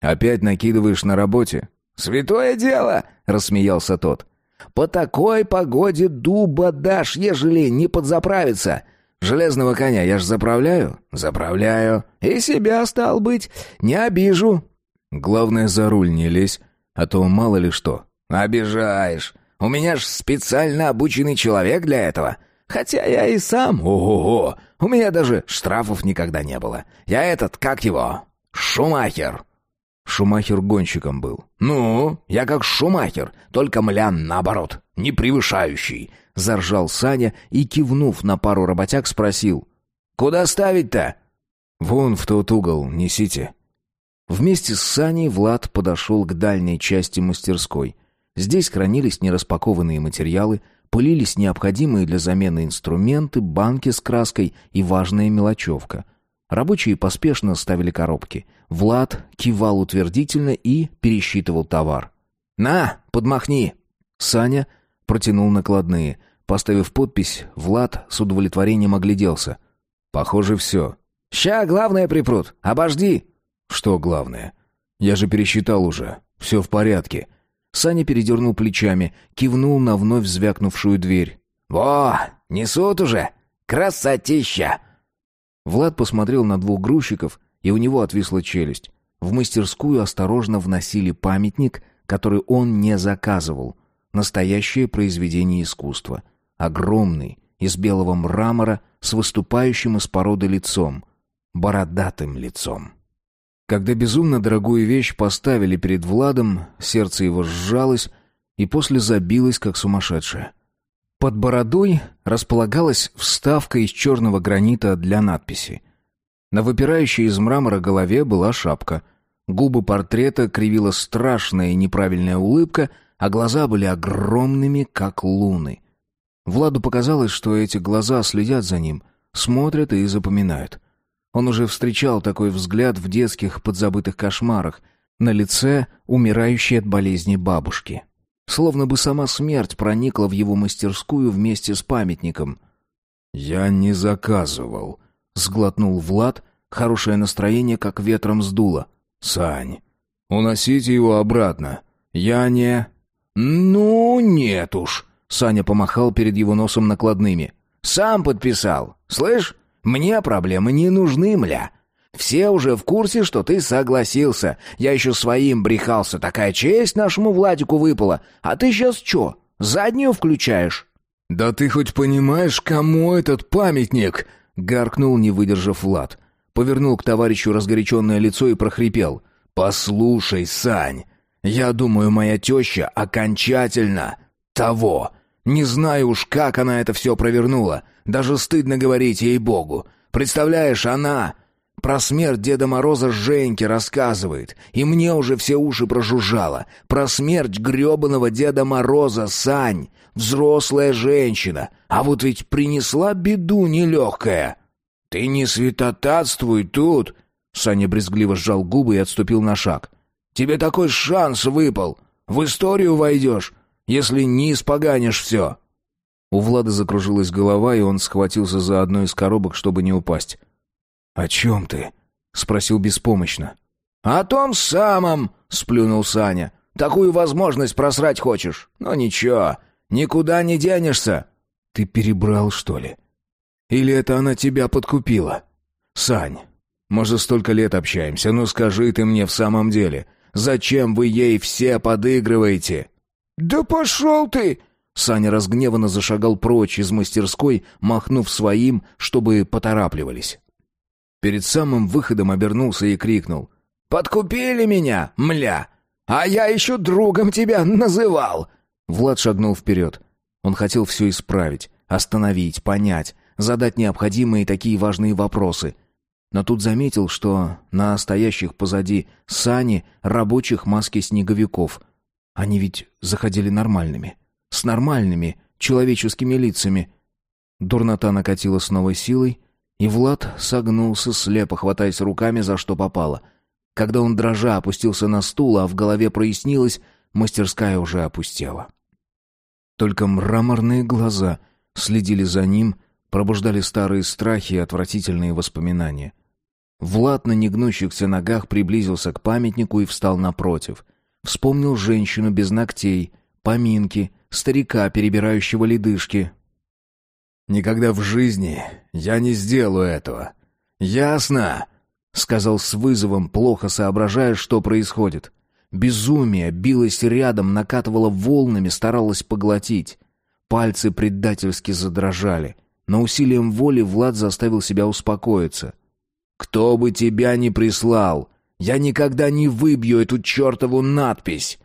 «Опять накидываешь на работе?» «Святое дело!» — рассмеялся тот. «По такой погоде дуба дашь, ежели не подзаправиться. Железного коня я ж заправляю?» «Заправляю. И себя, стал быть, не обижу». «Главное, за руль не лезь, а то мало ли что». «Обижаешь. У меня ж специально обученный человек для этого. Хотя я и сам, ого-го, у меня даже штрафов никогда не было. Я этот, как его, Шумахер». Шумахер гонщиком был. «Ну, я как Шумахер, только млян наоборот, не превышающий», — заржал Саня и, кивнув на пару работяг, спросил. «Куда ставить-то?» «Вон в тот угол, несите». Вместе с Саней Влад подошел к дальней части мастерской. Здесь хранились нераспакованные материалы, пылились необходимые для замены инструменты, банки с краской и важная мелочевка — Рабочие поспешно ставили коробки. Влад кивал утвердительно и пересчитывал товар. «На, подмахни!» Саня протянул накладные. Поставив подпись, Влад с удовлетворением огляделся. «Похоже, все». «Ща главное припрут. Обожди!» «Что главное?» «Я же пересчитал уже. Все в порядке». Саня передернул плечами, кивнул на вновь звякнувшую дверь. «Во, несут уже! Красотища!» Влад посмотрел на двух грузчиков, и у него отвисла челюсть. В мастерскую осторожно вносили памятник, который он не заказывал. Настоящее произведение искусства. Огромный, из белого мрамора, с выступающим из породы лицом. Бородатым лицом. Когда безумно дорогую вещь поставили перед Владом, сердце его сжалось и после забилось, как сумасшедшее. Под бородой располагалась вставка из черного гранита для надписи. На выпирающей из мрамора голове была шапка. Губы портрета кривила страшная неправильная улыбка, а глаза были огромными, как луны. Владу показалось, что эти глаза следят за ним, смотрят и запоминают. Он уже встречал такой взгляд в детских подзабытых кошмарах, на лице умирающей от болезни бабушки. Словно бы сама смерть проникла в его мастерскую вместе с памятником. «Я не заказывал», — сглотнул Влад, хорошее настроение как ветром сдуло. «Сань, уносите его обратно. Я не...» «Ну, нет уж», — Саня помахал перед его носом накладными. «Сам подписал. Слышь, мне проблемы не нужны, мля. Все уже в курсе, что ты согласился. Я еще своим брехался. Такая честь нашему Владику выпала. А ты сейчас что, заднюю включаешь?» «Да ты хоть понимаешь, кому этот памятник?» — гаркнул, не выдержав Влад. Повернул к товарищу разгоряченное лицо и прохрипел. «Послушай, Сань, я думаю, моя теща окончательно того. Не знаю уж, как она это все провернула. Даже стыдно говорить ей-богу. Представляешь, она про смерть Деда Мороза Женьке рассказывает, и мне уже все уши прожужжало. Про смерть гребаного Деда Мороза, Сань, взрослая женщина, а вот ведь принесла беду нелегкая. Ты не святотатствуй тут. Саня брезгливо сжал губы и отступил на шаг. Тебе такой шанс выпал. В историю войдешь, если не испоганишь все. У Влада закружилась голова, и он схватился за одну из коробок, чтобы не упасть. «О чем ты?» — спросил беспомощно. «О том самом!» — сплюнул Саня. «Такую возможность просрать хочешь? Но ничего, никуда не денешься!» «Ты перебрал, что ли? Или это она тебя подкупила?» «Сань, мы же столько лет общаемся, ну скажи ты мне в самом деле, зачем вы ей все подыгрываете?» «Да пошел ты!» Саня разгневанно зашагал прочь из мастерской, махнув своим, чтобы поторапливались. Перед самым выходом обернулся и крикнул. «Подкупили меня, мля! А я еще другом тебя называл!» Влад шагнул вперед. Он хотел все исправить, остановить, понять, задать необходимые такие важные вопросы. Но тут заметил, что на стоящих позади сани рабочих маски снеговиков. Они ведь заходили нормальными с нормальными человеческими лицами. Дурнота накатила с новой силой, и Влад согнулся, слепо хватаясь руками за что попало. Когда он дрожа опустился на стул, а в голове прояснилось, мастерская уже опустела. Только мраморные глаза следили за ним, пробуждали старые страхи и отвратительные воспоминания. Влад на негнущихся ногах приблизился к памятнику и встал напротив. Вспомнил женщину без ногтей, поминки, старика, перебирающего ледышки. «Никогда в жизни я не сделаю этого. Ясно?» — сказал с вызовом, плохо соображая, что происходит. Безумие билось рядом, накатывало волнами, старалось поглотить. Пальцы предательски задрожали. Но усилием воли Влад заставил себя успокоиться. «Кто бы тебя ни прислал, я никогда не выбью эту чертову надпись!»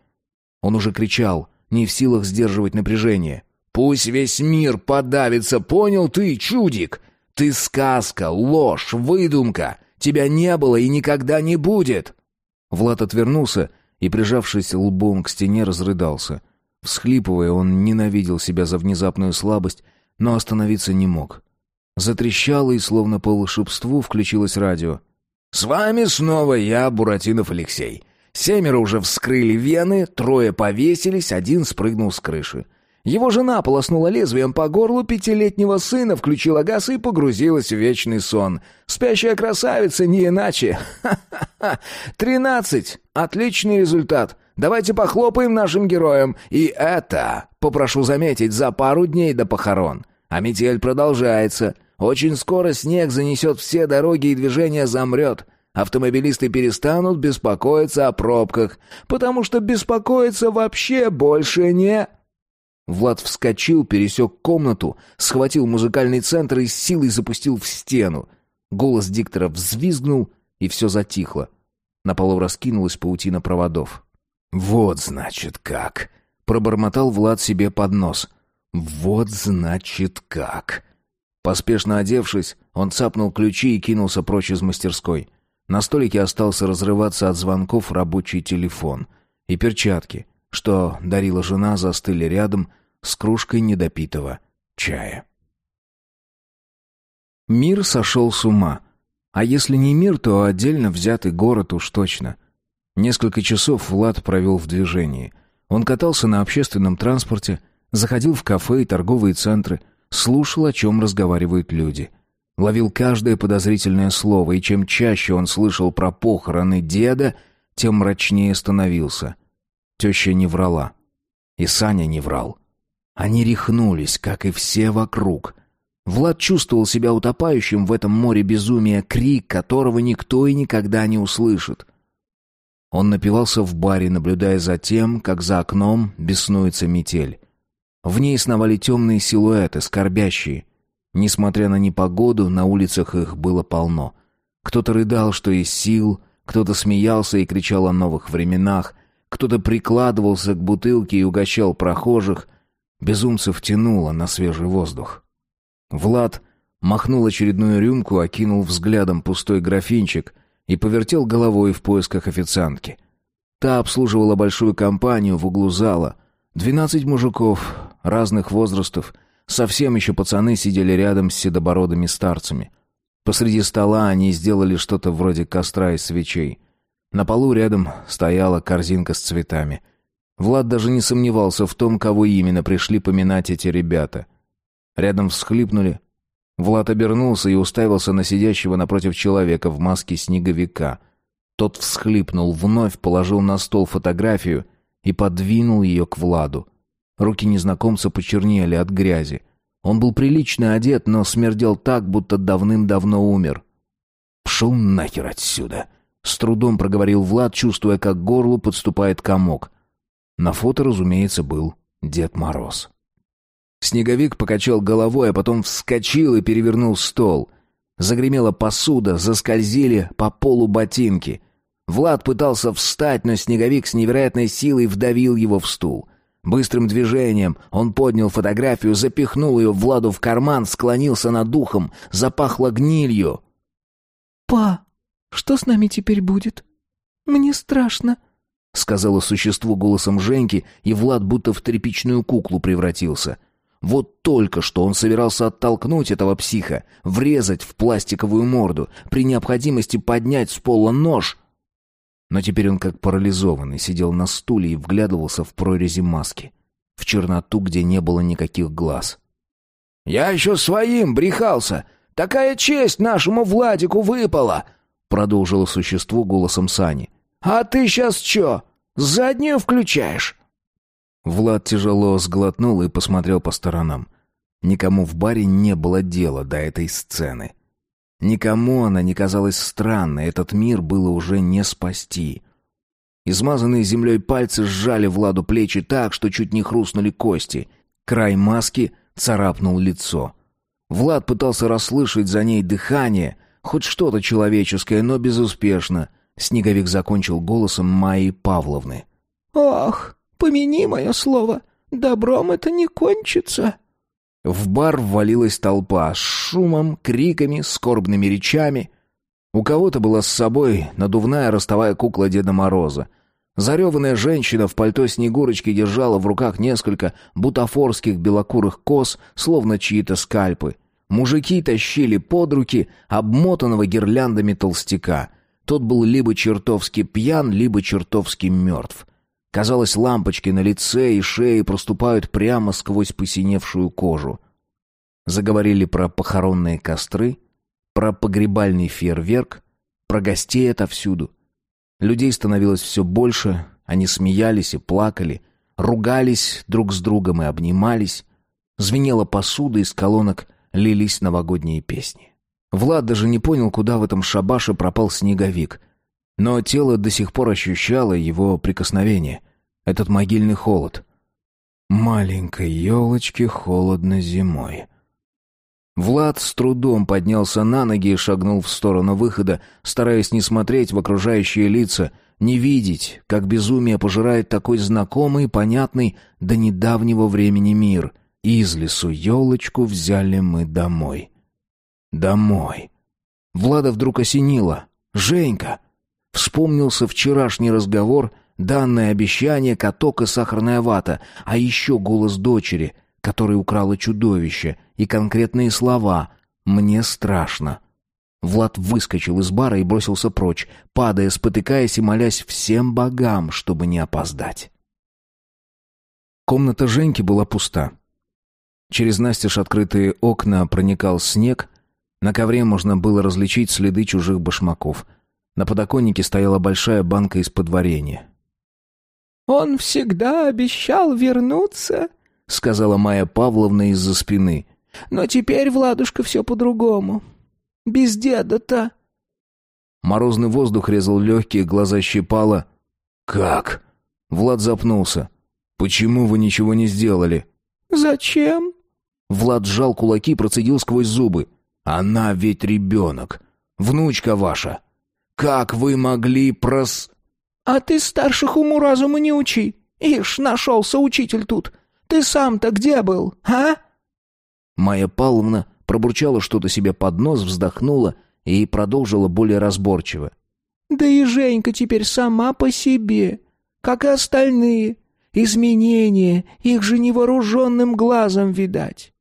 Он уже кричал, не в силах сдерживать напряжение. «Пусть весь мир подавится, понял ты, чудик? Ты сказка, ложь, выдумка. Тебя не было и никогда не будет!» Влад отвернулся и, прижавшись лбом к стене, разрыдался. Всхлипывая, он ненавидел себя за внезапную слабость, но остановиться не мог. Затрещало, и словно по волшебству включилось радио. «С вами снова я, Буратинов Алексей. Семеро уже вскрыли вены, трое повесились, один спрыгнул с крыши. Его жена полоснула лезвием по горлу пятилетнего сына, включила газ и погрузилась в вечный сон. Спящая красавица, не иначе. Ха-ха-ха! Тринадцать! Отличный результат! Давайте похлопаем нашим героям. И это, попрошу заметить, за пару дней до похорон. А метель продолжается. Очень скоро снег занесет все дороги и движение замрет. Автомобилисты перестанут беспокоиться о пробках, потому что беспокоиться вообще больше не... Влад вскочил, пересек комнату, схватил музыкальный центр и с силой запустил в стену. Голос диктора взвизгнул, и все затихло. На полу раскинулась паутина проводов. «Вот, значит, как!» — пробормотал Влад себе под нос. «Вот, значит, как!» Поспешно одевшись, он цапнул ключи и кинулся прочь из мастерской. На столике остался разрываться от звонков рабочий телефон. И перчатки, что дарила жена, застыли рядом с кружкой недопитого чая. Мир сошел с ума. А если не мир, то отдельно взятый город уж точно. Несколько часов Влад провел в движении. Он катался на общественном транспорте, заходил в кафе и торговые центры, слушал, о чем разговаривают люди — ловил каждое подозрительное слово, и чем чаще он слышал про похороны деда, тем мрачнее становился. Теща не врала. И Саня не врал. Они рехнулись, как и все вокруг. Влад чувствовал себя утопающим в этом море безумия, крик которого никто и никогда не услышит. Он напивался в баре, наблюдая за тем, как за окном беснуется метель. В ней сновали темные силуэты, скорбящие — Несмотря на непогоду, на улицах их было полно. Кто-то рыдал, что из сил, кто-то смеялся и кричал о новых временах, кто-то прикладывался к бутылке и угощал прохожих. Безумцев тянуло на свежий воздух. Влад махнул очередную рюмку, окинул взглядом пустой графинчик и повертел головой в поисках официантки. Та обслуживала большую компанию в углу зала. Двенадцать мужиков разных возрастов — Совсем еще пацаны сидели рядом с седобородыми старцами. Посреди стола они сделали что-то вроде костра из свечей. На полу рядом стояла корзинка с цветами. Влад даже не сомневался в том, кого именно пришли поминать эти ребята. Рядом всхлипнули. Влад обернулся и уставился на сидящего напротив человека в маске снеговика. Тот всхлипнул, вновь положил на стол фотографию и подвинул ее к Владу. Руки незнакомца почернели от грязи. Он был прилично одет, но смердел так, будто давным-давно умер. «Пшел нахер отсюда!» С трудом проговорил Влад, чувствуя, как к горлу подступает комок. На фото, разумеется, был Дед Мороз. Снеговик покачал головой, а потом вскочил и перевернул стол. Загремела посуда, заскользили по полу ботинки. Влад пытался встать, но снеговик с невероятной силой вдавил его в стул. Быстрым движением он поднял фотографию, запихнул ее Владу в карман, склонился над духом, запахло гнилью. «Па, что с нами теперь будет? Мне страшно», — сказала существу голосом Женьки, и Влад будто в тряпичную куклу превратился. Вот только что он собирался оттолкнуть этого психа, врезать в пластиковую морду, при необходимости поднять с пола нож. Но теперь он как парализованный сидел на стуле и вглядывался в прорези маски, в черноту, где не было никаких глаз. «Я еще своим брехался! Такая честь нашему Владику выпала!» Продолжило существо голосом Сани. «А ты сейчас что, заднюю включаешь?» Влад тяжело сглотнул и посмотрел по сторонам. Никому в баре не было дела до этой сцены. Никому она не казалась странной, этот мир было уже не спасти. Измазанные землей пальцы сжали Владу плечи так, что чуть не хрустнули кости. Край маски царапнул лицо. Влад пытался расслышать за ней дыхание, хоть что-то человеческое, но безуспешно. Снеговик закончил голосом Майи Павловны. «Ах, помяни мое слово, добром это не кончится». В бар ввалилась толпа с шумом, криками, скорбными речами. У кого-то была с собой надувная ростовая кукла Деда Мороза. Зареванная женщина в пальто Снегурочки держала в руках несколько бутафорских белокурых коз, словно чьи-то скальпы. Мужики тащили под руки обмотанного гирляндами толстяка. Тот был либо чертовски пьян, либо чертовски мертв. Казалось, лампочки на лице и шее проступают прямо сквозь посиневшую кожу. Заговорили про похоронные костры, про погребальный фейерверк, про гостей отовсюду. Людей становилось все больше, они смеялись и плакали, ругались друг с другом и обнимались. Звенела посуда из колонок, лились новогодние песни. Влад даже не понял, куда в этом шабаше пропал снеговик — но тело до сих пор ощущало его прикосновение, этот могильный холод. Маленькой елочке холодно зимой. Влад с трудом поднялся на ноги и шагнул в сторону выхода, стараясь не смотреть в окружающие лица, не видеть, как безумие пожирает такой знакомый, понятный до недавнего времени мир. Из лесу елочку взяли мы домой. Домой. Влада вдруг осенило. «Женька!» Вспомнился вчерашний разговор, данное обещание, каток и сахарная вата, а еще голос дочери, который украла чудовище, и конкретные слова «Мне страшно». Влад выскочил из бара и бросился прочь, падая, спотыкаясь и молясь всем богам, чтобы не опоздать. Комната Женьки была пуста. Через настежь открытые окна проникал снег, на ковре можно было различить следы чужих башмаков. На подоконнике стояла большая банка из-под варенья. «Он всегда обещал вернуться», — сказала Майя Павловна из-за спины. «Но теперь, Владушка, все по-другому. Без деда-то». Морозный воздух резал легкие, глаза щипало. «Как?» Влад запнулся. «Почему вы ничего не сделали?» «Зачем?» Влад сжал кулаки и процедил сквозь зубы. «Она ведь ребенок. Внучка ваша. Как вы могли прос...» «А ты старших уму-разуму не учи. Ишь, нашелся учитель тут. Ты сам-то где был, а?» Майя Павловна пробурчала что-то себе под нос, вздохнула и продолжила более разборчиво. «Да и Женька теперь сама по себе, как и остальные. Изменения, их же невооруженным глазом видать.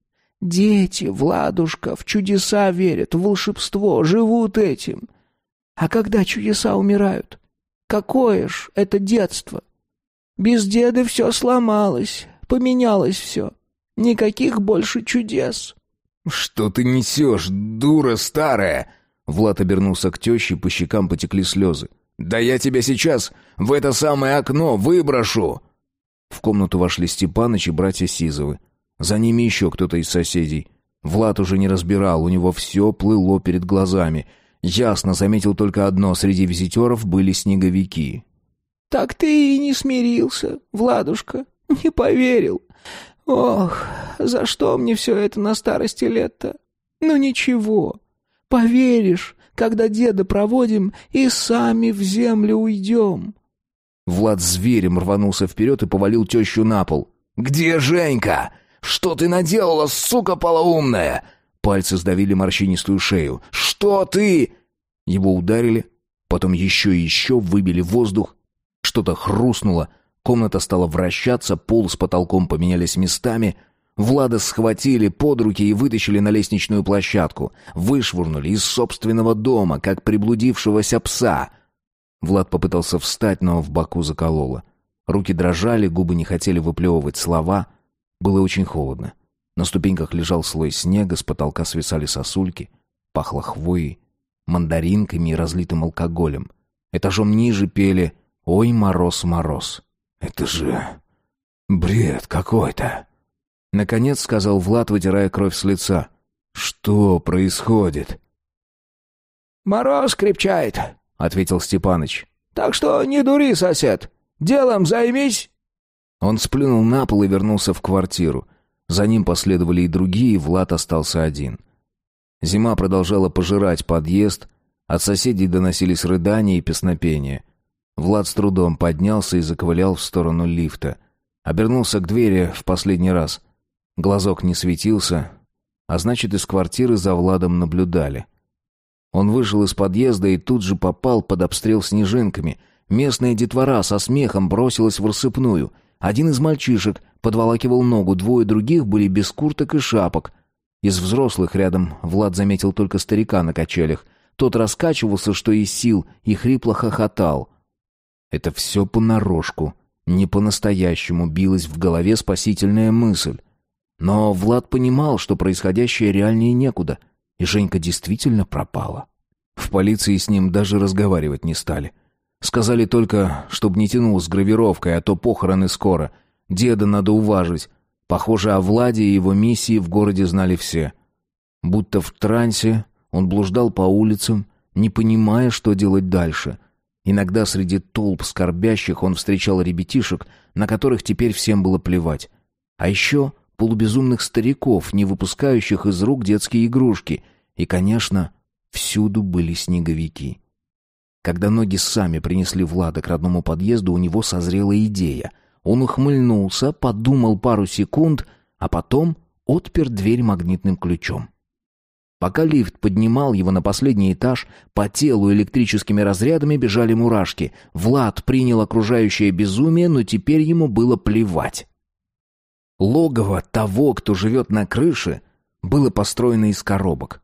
Дети, Владушка, в чудеса верят, в волшебство, живут этим. А когда чудеса умирают? Какое ж это детство? Без деда все сломалось, поменялось все. Никаких больше чудес. «Что ты несешь, дура старая?» Влад обернулся к теще, по щекам потекли слезы. Да я тебя сейчас в это самое окно выброшу!» В комнату вошли Степаныч и братья Сизовы. За ними еще кто-то из соседей. Влад уже не разбирал, у него все плыло перед глазами. Ясно заметил только одно — среди визитеров были снеговики. «Так ты и не смирился, Владушка, не поверил. Ох, за что мне все это на старости лет-то? Ну ничего, поверишь, когда деда проводим и сами в землю уйдем». Влад зверем рванулся вперед и повалил тещу на пол. «Где Женька? Что ты наделала, сука полоумная?» Пальцы сдавили морщинистую шею. «Что ты?» Его ударили, потом еще и еще выбили воздух. Что-то хрустнуло, комната стала вращаться, пол с потолком поменялись местами — Влада схватили под руки и вытащили на лестничную площадку. Вышвырнули из собственного дома, как приблудившегося пса. Влад попытался встать, но в боку закололо. Руки дрожали, губы не хотели выплевывать слова. Было очень холодно. На ступеньках лежал слой снега, с потолка свисали сосульки. Пахло хвоей, мандаринками и разлитым алкоголем. Этажом ниже пели «Ой, мороз, мороз». «Это же бред какой-то!» Наконец сказал Влад, вытирая кровь с лица. «Что происходит?» «Мороз крепчает», — ответил Степаныч. «Так что не дури, сосед. Делом займись». Он сплюнул на пол и вернулся в квартиру. За ним последовали и другие, Влад остался один. Зима продолжала пожирать подъезд, от соседей доносились рыдания и песнопения. Влад с трудом поднялся и заковылял в сторону лифта. Обернулся к двери в последний раз. Глазок не светился, а значит, из квартиры за Владом наблюдали. Он вышел из подъезда и тут же попал под обстрел снежинками. Местная детвора со смехом бросилась в рассыпную. Один из мальчишек подволакивал ногу, двое других были без курток и шапок. Из взрослых рядом Влад заметил только старика на качелях. Тот раскачивался, что из сил, и хрипло хохотал. Это все понарошку, не по-настоящему билась в голове спасительная мысль. Но Влад понимал, что происходящее реальнее некуда, и Женька действительно пропала. В полиции с ним даже разговаривать не стали. Сказали только, чтобы не тянул с гравировкой, а то похороны скоро. Деда надо уважить. Похоже, о Владе и его миссии в городе знали все. Будто в трансе он блуждал по улицам, не понимая, что делать дальше. Иногда среди толп скорбящих он встречал ребятишек, на которых теперь всем было плевать. А еще полубезумных стариков, не выпускающих из рук детские игрушки. И, конечно, всюду были снеговики. Когда ноги сами принесли Влада к родному подъезду, у него созрела идея. Он ухмыльнулся, подумал пару секунд, а потом отпер дверь магнитным ключом. Пока лифт поднимал его на последний этаж, по телу электрическими разрядами бежали мурашки. Влад принял окружающее безумие, но теперь ему было плевать. Логово того, кто живет на крыше, было построено из коробок.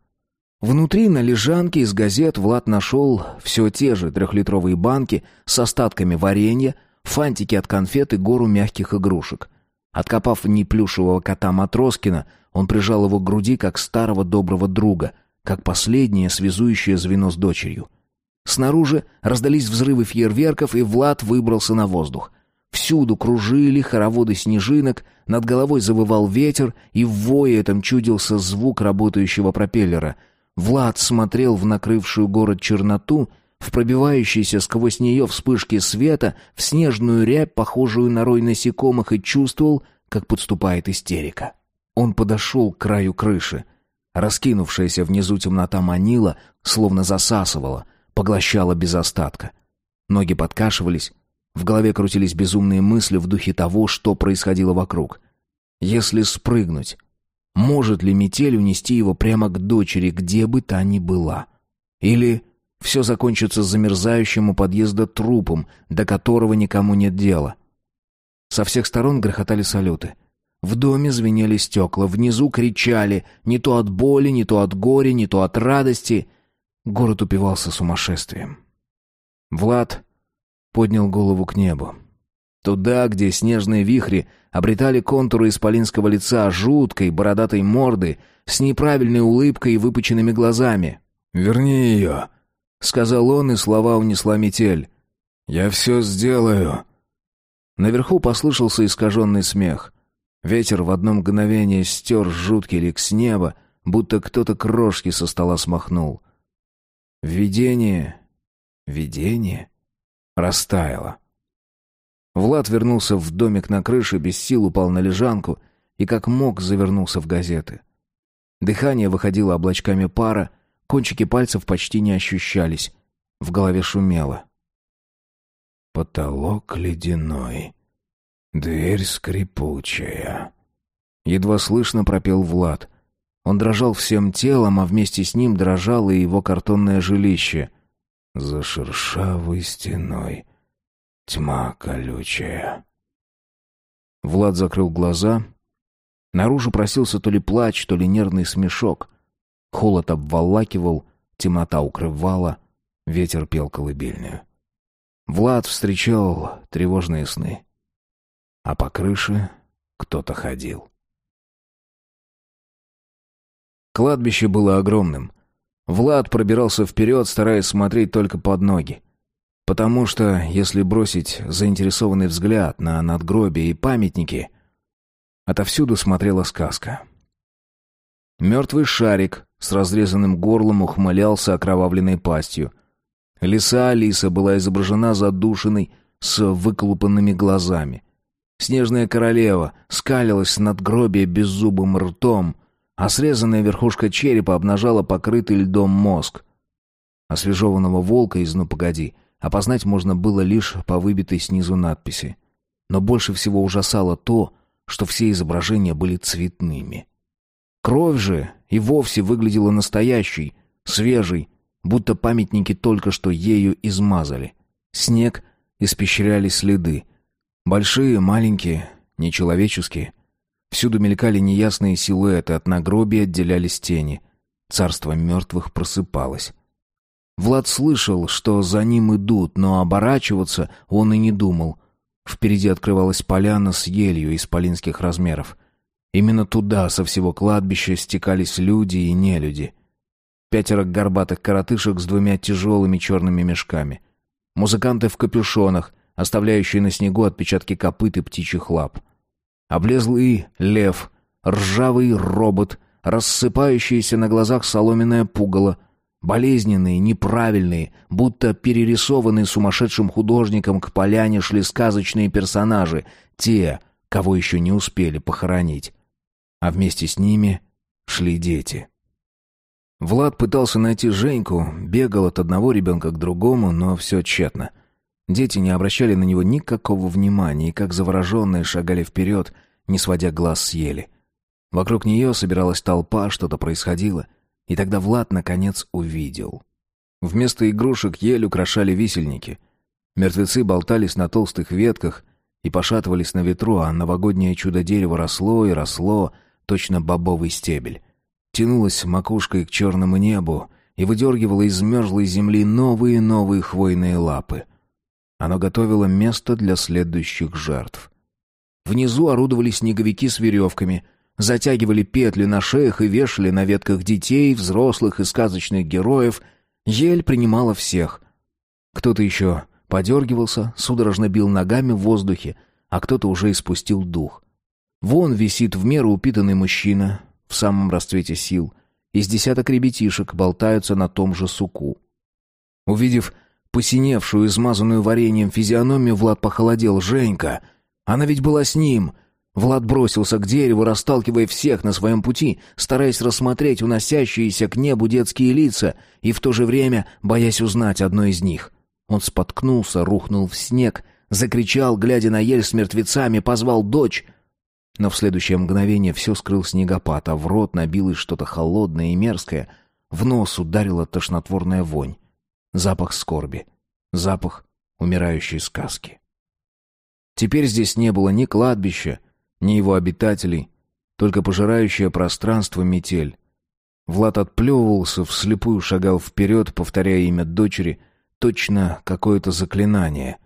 Внутри на лежанке из газет Влад нашел все те же трехлитровые банки с остатками варенья, фантики от конфет и гору мягких игрушек. Откопав неплюшевого кота Матроскина, он прижал его к груди как старого доброго друга, как последнее связующее звено с дочерью. Снаружи раздались взрывы фейерверков, и Влад выбрался на воздух. Всюду кружили хороводы снежинок, над головой завывал ветер, и в вое этом чудился звук работающего пропеллера. Влад смотрел в накрывшую город черноту, в пробивающиеся сквозь нее вспышки света, в снежную рябь, похожую на рой насекомых, и чувствовал, как подступает истерика. Он подошел к краю крыши. Раскинувшаяся внизу темнота манила, словно засасывала, поглощала без остатка. Ноги подкашивались, в голове крутились безумные мысли в духе того, что происходило вокруг. Если спрыгнуть, может ли метель унести его прямо к дочери, где бы та ни была? Или все закончится замерзающим у подъезда трупом, до которого никому нет дела? Со всех сторон грохотали салюты. В доме звенели стекла, внизу кричали, не то от боли, не то от горя, не то от радости. Город упивался сумасшествием. Влад поднял голову к небу. Туда, где снежные вихри обретали контуры исполинского лица, жуткой бородатой морды, с неправильной улыбкой и выпученными глазами. «Верни ее!» — сказал он, и слова унесла метель. «Я все сделаю». Наверху послышался искаженный смех. Ветер в одно мгновение стер жуткий лик с неба, будто кто-то крошки со стола смахнул. Видение, видение растаяло. Влад вернулся в домик на крыше, без сил упал на лежанку и как мог завернулся в газеты. Дыхание выходило облачками пара, кончики пальцев почти не ощущались. В голове шумело. Потолок ледяной, дверь скрипучая. Едва слышно пропел Влад. Он дрожал всем телом, а вместе с ним дрожало и его картонное жилище. За шершавой стеной тьма колючая. Влад закрыл глаза. Наружу просился то ли плач, то ли нервный смешок. Холод обволакивал, темнота укрывала, ветер пел колыбельную. Влад встречал тревожные сны. А по крыше кто-то ходил. Кладбище было огромным. Влад пробирался вперед, стараясь смотреть только под ноги. Потому что, если бросить заинтересованный взгляд на надгробия и памятники, отовсюду смотрела сказка. Мертвый шарик с разрезанным горлом ухмылялся окровавленной пастью. Лиса Алиса была изображена задушенной с выколупанными глазами. Снежная королева скалилась над гробием беззубым ртом, а срезанная верхушка черепа обнажала покрытый льдом мозг. Освежеванного волка из «Ну, погоди» опознать можно было лишь по выбитой снизу надписи. Но больше всего ужасало то, что все изображения были цветными. Кровь же и вовсе выглядела настоящей, свежей, будто памятники только что ею измазали. Снег испещряли следы. Большие, маленькие, нечеловеческие. Всюду мелькали неясные силуэты, от нагробия отделялись тени. Царство мертвых просыпалось. Влад слышал, что за ним идут, но оборачиваться он и не думал. Впереди открывалась поляна с елью исполинских размеров. Именно туда со всего кладбища стекались люди и нелюди. Пятеро горбатых коротышек с двумя тяжелыми черными мешками. Музыканты в капюшонах, оставляющие на снегу отпечатки копыт и птичьих лап. Облезлый лев, ржавый робот, рассыпающиеся на глазах соломенное пугало, болезненные, неправильные, будто перерисованные сумасшедшим художником к поляне шли сказочные персонажи, те, кого еще не успели похоронить. А вместе с ними шли дети. Влад пытался найти Женьку, бегал от одного ребенка к другому, но все тщетно. Дети не обращали на него никакого внимания и, как завороженные, шагали вперед, не сводя глаз с ели. Вокруг нее собиралась толпа, что-то происходило. И тогда Влад, наконец, увидел. Вместо игрушек ель украшали висельники. Мертвецы болтались на толстых ветках и пошатывались на ветру, а новогоднее чудо-дерево росло и росло, точно бобовый стебель. Тянулось макушкой к черному небу и выдергивало из мерзлой земли новые-новые хвойные лапы. Оно готовило место для следующих жертв. Внизу орудовали снеговики с веревками, затягивали петли на шеях и вешали на ветках детей, взрослых и сказочных героев. Ель принимала всех. Кто-то еще подергивался, судорожно бил ногами в воздухе, а кто-то уже испустил дух. Вон висит в меру упитанный мужчина в самом расцвете сил. Из десяток ребятишек болтаются на том же суку. Увидев Посиневшую, измазанную вареньем физиономию Влад похолодел. «Женька! Она ведь была с ним!» Влад бросился к дереву, расталкивая всех на своем пути, стараясь рассмотреть уносящиеся к небу детские лица и в то же время боясь узнать одно из них. Он споткнулся, рухнул в снег, закричал, глядя на ель с мертвецами, позвал дочь. Но в следующее мгновение все скрыл снегопад, а в рот набилось что-то холодное и мерзкое. В нос ударила тошнотворная вонь запах скорби, запах умирающей сказки. Теперь здесь не было ни кладбища, ни его обитателей, только пожирающее пространство метель. Влад отплевывался, вслепую шагал вперед, повторяя имя дочери, точно какое-то заклинание.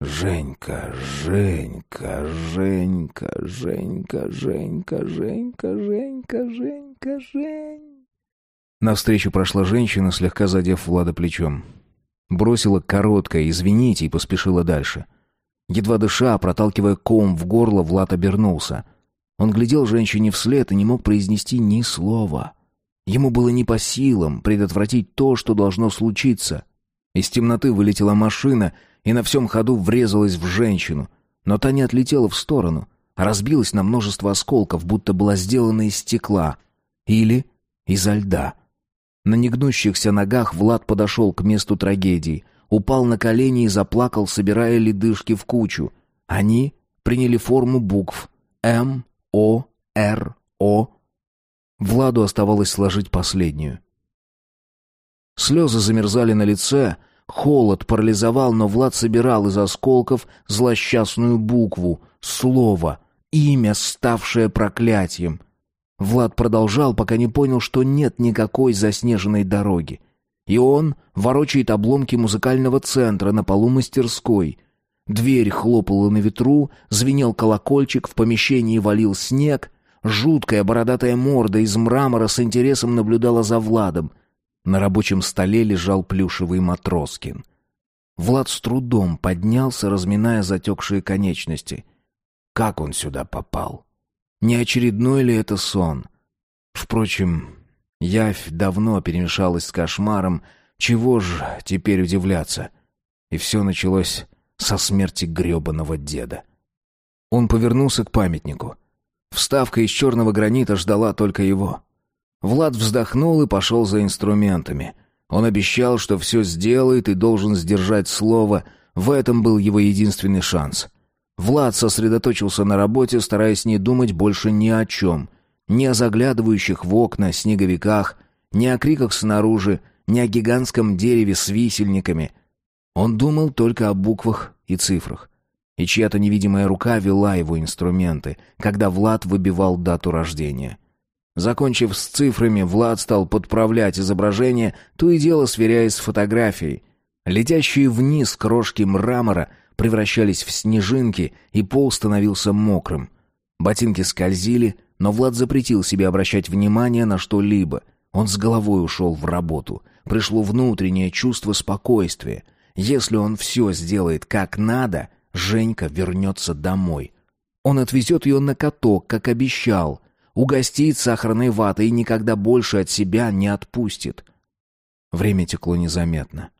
«Женька, Женька, Женька, Женька, Женька, Женька, Женька, Женька, Женька». Навстречу прошла женщина, слегка задев Влада плечом. Бросила короткое «извините» и поспешила дальше. Едва дыша, проталкивая ком в горло, Влад обернулся. Он глядел женщине вслед и не мог произнести ни слова. Ему было не по силам предотвратить то, что должно случиться. Из темноты вылетела машина и на всем ходу врезалась в женщину, но та не отлетела в сторону, а разбилась на множество осколков, будто была сделана из стекла или изо льда. На негнущихся ногах Влад подошел к месту трагедии, упал на колени и заплакал, собирая ледышки в кучу. Они приняли форму букв М, О, Р, О. Владу оставалось сложить последнюю. Слезы замерзали на лице, холод парализовал, но Влад собирал из осколков злосчастную букву, слово, имя, ставшее проклятием. Влад продолжал, пока не понял, что нет никакой заснеженной дороги. И он ворочает обломки музыкального центра на полу мастерской. Дверь хлопала на ветру, звенел колокольчик, в помещении валил снег. Жуткая бородатая морда из мрамора с интересом наблюдала за Владом. На рабочем столе лежал плюшевый Матроскин. Влад с трудом поднялся, разминая затекшие конечности. Как он сюда попал? Не очередной ли это сон? Впрочем, явь давно перемешалась с кошмаром, чего ж теперь удивляться? И все началось со смерти гребаного деда. Он повернулся к памятнику. Вставка из черного гранита ждала только его. Влад вздохнул и пошел за инструментами. Он обещал, что все сделает и должен сдержать слово. В этом был его единственный шанс. Влад сосредоточился на работе, стараясь не думать больше ни о чем. Ни о заглядывающих в окна снеговиках, ни о криках снаружи, ни о гигантском дереве с висельниками. Он думал только о буквах и цифрах. И чья-то невидимая рука вела его инструменты, когда Влад выбивал дату рождения. Закончив с цифрами, Влад стал подправлять изображение, то и дело сверяясь с фотографией. Летящие вниз крошки мрамора — превращались в снежинки, и пол становился мокрым. Ботинки скользили, но Влад запретил себе обращать внимание на что-либо. Он с головой ушел в работу. Пришло внутреннее чувство спокойствия. Если он все сделает как надо, Женька вернется домой. Он отвезет ее на каток, как обещал. Угостит сахарной ватой и никогда больше от себя не отпустит. Время текло незаметно.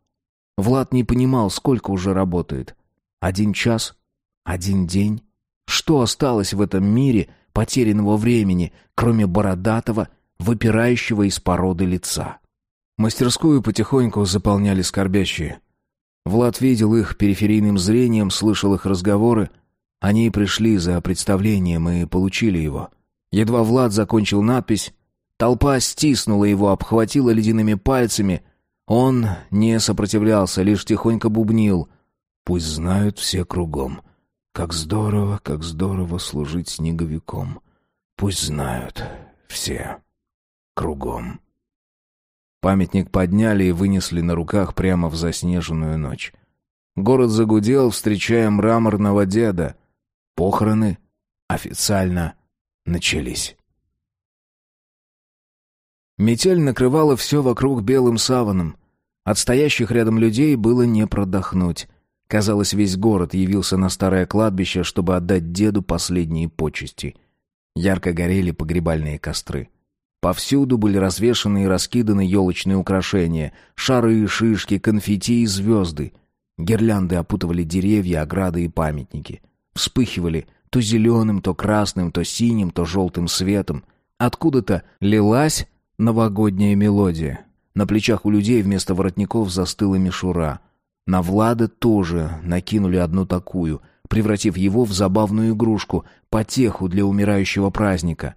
Влад не понимал, сколько уже работает. Один час? Один день? Что осталось в этом мире потерянного времени, кроме бородатого, выпирающего из породы лица? Мастерскую потихоньку заполняли скорбящие. Влад видел их периферийным зрением, слышал их разговоры. Они пришли за представлением и получили его. Едва Влад закончил надпись, толпа стиснула его, обхватила ледяными пальцами. Он не сопротивлялся, лишь тихонько бубнил — Пусть знают все кругом. Как здорово, как здорово служить снеговиком. Пусть знают все кругом. Памятник подняли и вынесли на руках прямо в заснеженную ночь. Город загудел, встречая мраморного деда. Похороны официально начались. Метель накрывала все вокруг белым саваном. От стоящих рядом людей было не продохнуть. Казалось, весь город явился на старое кладбище, чтобы отдать деду последние почести. Ярко горели погребальные костры. Повсюду были развешаны и раскиданы елочные украшения, шары, шишки, конфетти и звезды. Гирлянды опутывали деревья, ограды и памятники. Вспыхивали то зеленым, то красным, то синим, то желтым светом. Откуда-то лилась новогодняя мелодия. На плечах у людей вместо воротников застыла мишура — на Влада тоже накинули одну такую, превратив его в забавную игрушку, потеху для умирающего праздника.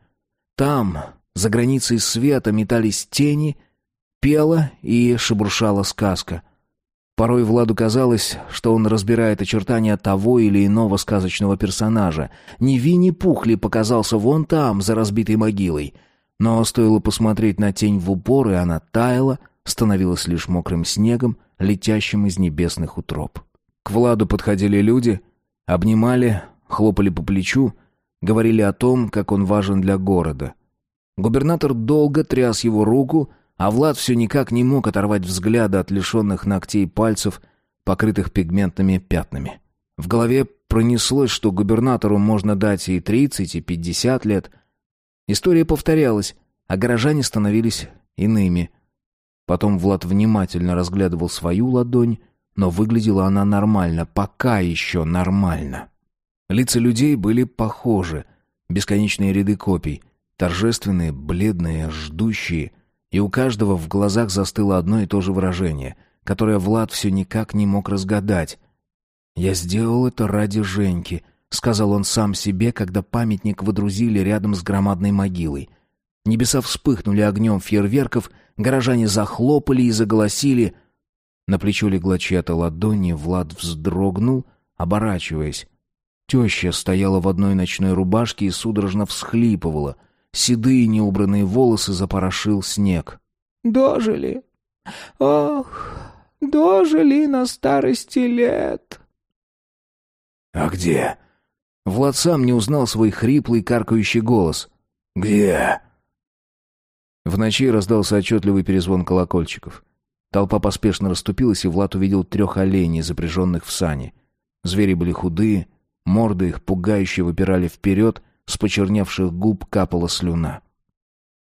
Там, за границей света, метались тени, пела и шебуршала сказка. Порой Владу казалось, что он разбирает очертания того или иного сказочного персонажа. Не Винни-Пух показался вон там, за разбитой могилой? Но стоило посмотреть на тень в упор, и она таяла, становилась лишь мокрым снегом, летящим из небесных утроб. К Владу подходили люди, обнимали, хлопали по плечу, говорили о том, как он важен для города. Губернатор долго тряс его руку, а Влад все никак не мог оторвать взгляда от лишенных ногтей пальцев, покрытых пигментными пятнами. В голове пронеслось, что губернатору можно дать и тридцать, и пятьдесят лет. История повторялась, а горожане становились иными. Потом Влад внимательно разглядывал свою ладонь, но выглядела она нормально, пока еще нормально. Лица людей были похожи, бесконечные ряды копий, торжественные, бледные, ждущие, и у каждого в глазах застыло одно и то же выражение, которое Влад все никак не мог разгадать. «Я сделал это ради Женьки», — сказал он сам себе, когда памятник водрузили рядом с громадной могилой. Небеса вспыхнули огнем фейерверков, горожане захлопали и заголосили. На плечо легла чья-то ладонь, и Влад вздрогнул, оборачиваясь. Теща стояла в одной ночной рубашке и судорожно всхлипывала. Седые неубранные волосы запорошил снег. «Дожили! Ох, дожили на старости лет!» «А где?» Влад сам не узнал свой хриплый, каркающий голос. «Где?» В ночи раздался отчетливый перезвон колокольчиков. Толпа поспешно расступилась, и Влад увидел трех оленей, запряженных в сани. Звери были худые, морды их пугающе выпирали вперед, с почерневших губ капала слюна.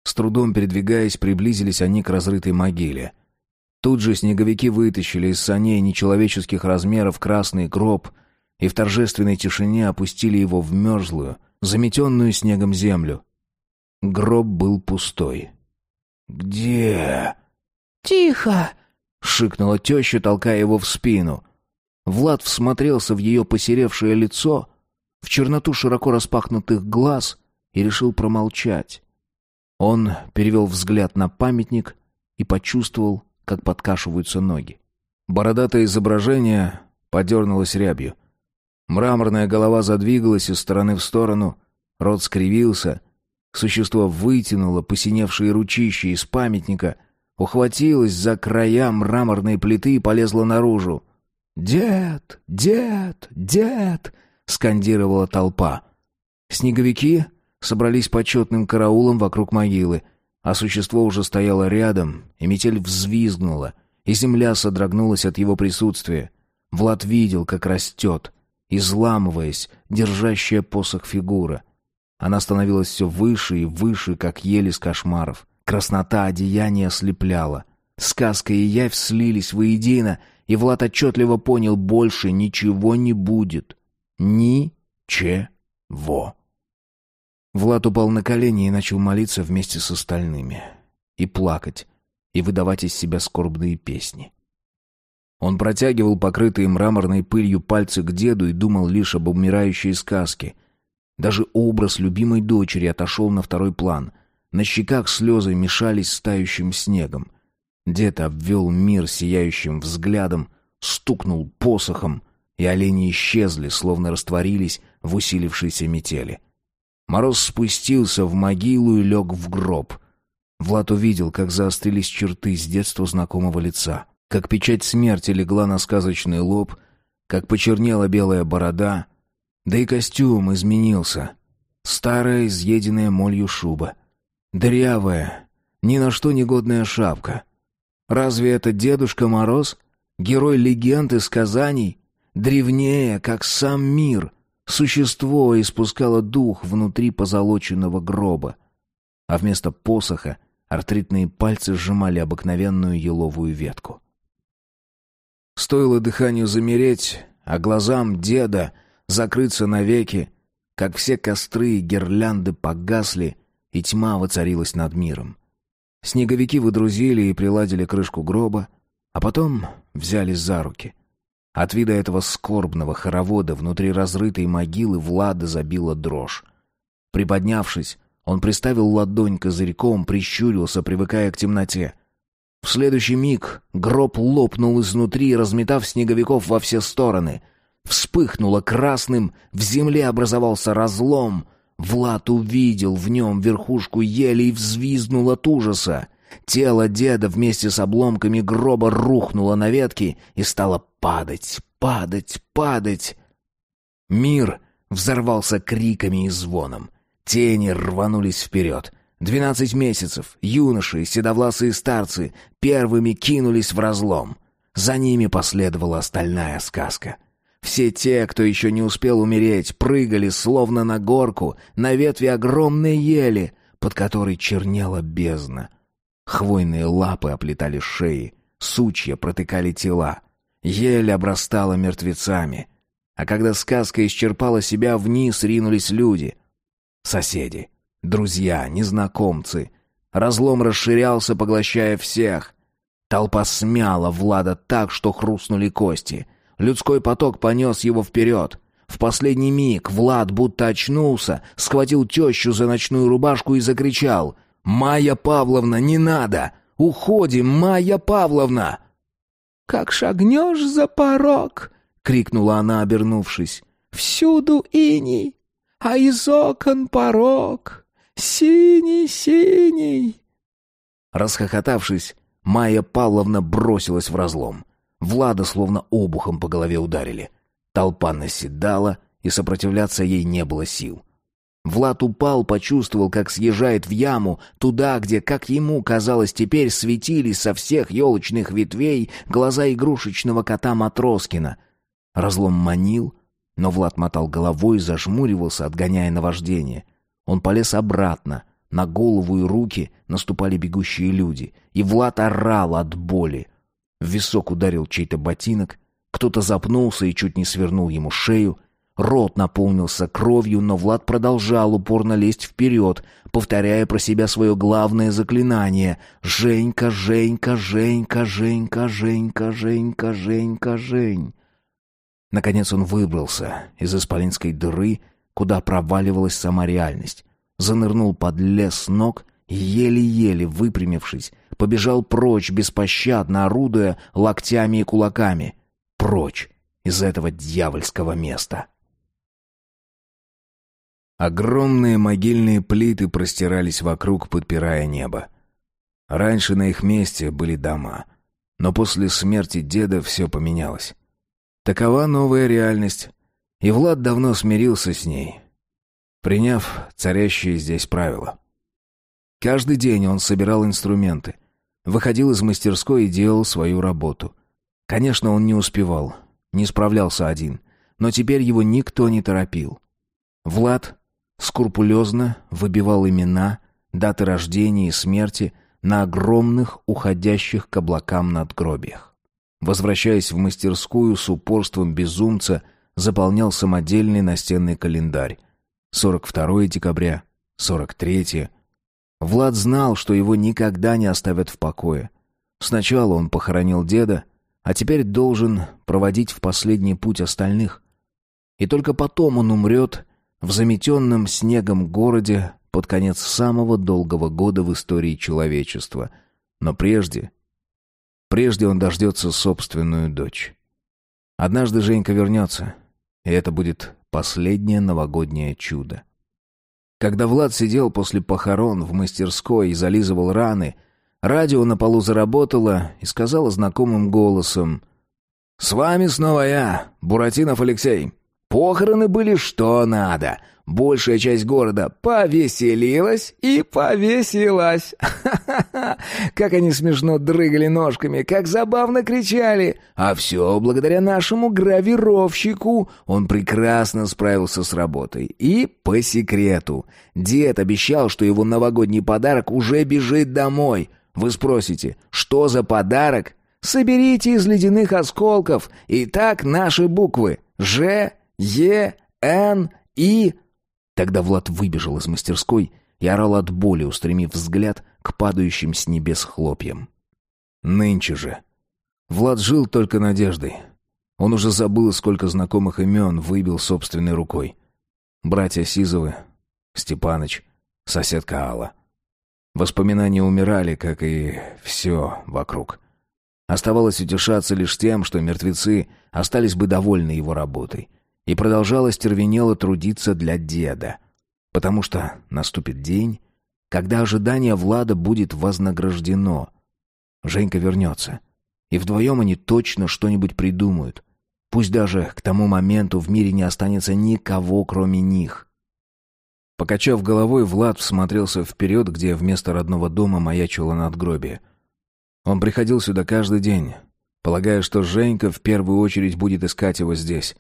С трудом передвигаясь, приблизились они к разрытой могиле. Тут же снеговики вытащили из саней нечеловеческих размеров красный гроб и в торжественной тишине опустили его в мерзлую, заметенную снегом землю. Гроб был пустой. «Где?» «Тихо!» — шикнула теща, толкая его в спину. Влад всмотрелся в ее посеревшее лицо, в черноту широко распахнутых глаз и решил промолчать. Он перевел взгляд на памятник и почувствовал, как подкашиваются ноги. Бородатое изображение подернулось рябью. Мраморная голова задвигалась из стороны в сторону, рот скривился — Существо вытянуло посиневшие ручища из памятника, ухватилось за края мраморной плиты и полезло наружу. «Дед! Дед! Дед!» — скандировала толпа. Снеговики собрались почетным караулом вокруг могилы, а существо уже стояло рядом, и метель взвизгнула, и земля содрогнулась от его присутствия. Влад видел, как растет, изламываясь, держащая посох фигура — она становилась все выше и выше, как ели из кошмаров. Краснота одеяния ослепляла. Сказка и явь слились воедино, и Влад отчетливо понял, больше ничего не будет. Ни-че-во. Влад упал на колени и начал молиться вместе с остальными. И плакать, и выдавать из себя скорбные песни. Он протягивал покрытые мраморной пылью пальцы к деду и думал лишь об умирающей сказке — даже образ любимой дочери отошел на второй план. На щеках слезы мешались с тающим снегом. Дед обвел мир сияющим взглядом, стукнул посохом, и олени исчезли, словно растворились в усилившейся метели. Мороз спустился в могилу и лег в гроб. Влад увидел, как заострились черты с детства знакомого лица, как печать смерти легла на сказочный лоб, как почернела белая борода — да и костюм изменился. Старая, изъеденная молью шуба. Дырявая, ни на что негодная шапка. Разве это Дедушка Мороз? Герой легенд и сказаний? Древнее, как сам мир. Существо испускало дух внутри позолоченного гроба. А вместо посоха артритные пальцы сжимали обыкновенную еловую ветку. Стоило дыханию замереть, а глазам деда — закрыться навеки, как все костры и гирлянды погасли, и тьма воцарилась над миром. Снеговики выдрузили и приладили крышку гроба, а потом взялись за руки. От вида этого скорбного хоровода внутри разрытой могилы Влада забила дрожь. Приподнявшись, он приставил ладонь козырьком, прищурился, привыкая к темноте. В следующий миг гроб лопнул изнутри, разметав снеговиков во все стороны — вспыхнуло красным, в земле образовался разлом. Влад увидел в нем верхушку ели и взвизгнул от ужаса. Тело деда вместе с обломками гроба рухнуло на ветки и стало падать, падать, падать. Мир взорвался криками и звоном. Тени рванулись вперед. Двенадцать месяцев, юноши, седовласые старцы первыми кинулись в разлом. За ними последовала остальная сказка. Все те, кто еще не успел умереть, прыгали словно на горку, на ветви огромной ели, под которой чернела бездна. Хвойные лапы оплетали шеи, сучья протыкали тела. Ель обрастала мертвецами. А когда сказка исчерпала себя, вниз ринулись люди. Соседи, Друзья, незнакомцы. Разлом расширялся, поглощая всех. Толпа смяла Влада так, что хрустнули кости. Людской поток понес его вперед. В последний миг Влад будто очнулся, схватил тещу за ночную рубашку и закричал «Майя Павловна, не надо! Уходим, Майя Павловна!» «Как шагнешь за порог!» — крикнула она, обернувшись. «Всюду иней, а из окон порог. Синий, синий!» Расхохотавшись, Майя Павловна бросилась в разлом. Влада словно обухом по голове ударили. Толпа наседала, и сопротивляться ей не было сил. Влад упал, почувствовал, как съезжает в яму, туда, где, как ему казалось, теперь светились со всех елочных ветвей глаза игрушечного кота Матроскина. Разлом манил, но Влад мотал головой и зажмуривался, отгоняя наваждение — он полез обратно. На голову и руки наступали бегущие люди. И Влад орал от боли. В висок ударил чей-то ботинок. Кто-то запнулся и чуть не свернул ему шею. Рот наполнился кровью, но Влад продолжал упорно лезть вперед, повторяя про себя свое главное заклинание «Женька, Женька, Женька, Женька, Женька, Женька, Женька, Жень». Наконец он выбрался из исполинской дыры куда проваливалась сама реальность. Занырнул под лес ног еле-еле выпрямившись, побежал прочь, беспощадно орудуя локтями и кулаками. Прочь из этого дьявольского места. Огромные могильные плиты простирались вокруг, подпирая небо. Раньше на их месте были дома, но после смерти деда все поменялось. Такова новая реальность, и Влад давно смирился с ней, приняв царящие здесь правила. Каждый день он собирал инструменты, выходил из мастерской и делал свою работу. Конечно, он не успевал, не справлялся один, но теперь его никто не торопил. Влад скрупулезно выбивал имена, даты рождения и смерти на огромных, уходящих к облакам надгробиях. Возвращаясь в мастерскую с упорством безумца, заполнял самодельный настенный календарь. 42 декабря, 43 Влад знал, что его никогда не оставят в покое. Сначала он похоронил деда, а теперь должен проводить в последний путь остальных. И только потом он умрет в заметенном снегом городе под конец самого долгого года в истории человечества. Но прежде... Прежде он дождется собственную дочь. Однажды Женька вернется, и это будет последнее новогоднее чудо. Когда Влад сидел после похорон в мастерской и зализывал раны, радио на полу заработало и сказала знакомым голосом «С вами снова я, Буратинов Алексей. Похороны были что надо. Большая часть города повеселилась и повесилась. Как они смешно дрыгали ножками, как забавно кричали. А все благодаря нашему гравировщику. Он прекрасно справился с работой. И по секрету. Дед обещал, что его новогодний подарок уже бежит домой. Вы спросите, что за подарок? Соберите из ледяных осколков. И так наши буквы. Ж, Е, Н, И... Тогда Влад выбежал из мастерской и орал от боли, устремив взгляд к падающим с небес хлопьям. Нынче же. Влад жил только надеждой. Он уже забыл, сколько знакомых имен выбил собственной рукой. Братья Сизовы, Степаныч, соседка Алла. Воспоминания умирали, как и все вокруг. Оставалось утешаться лишь тем, что мертвецы остались бы довольны его работой — и продолжала стервенело трудиться для деда. Потому что наступит день, когда ожидание Влада будет вознаграждено. Женька вернется. И вдвоем они точно что-нибудь придумают. Пусть даже к тому моменту в мире не останется никого, кроме них. Покачав головой, Влад всмотрелся вперед, где вместо родного дома маячило надгробие. Он приходил сюда каждый день, полагая, что Женька в первую очередь будет искать его здесь.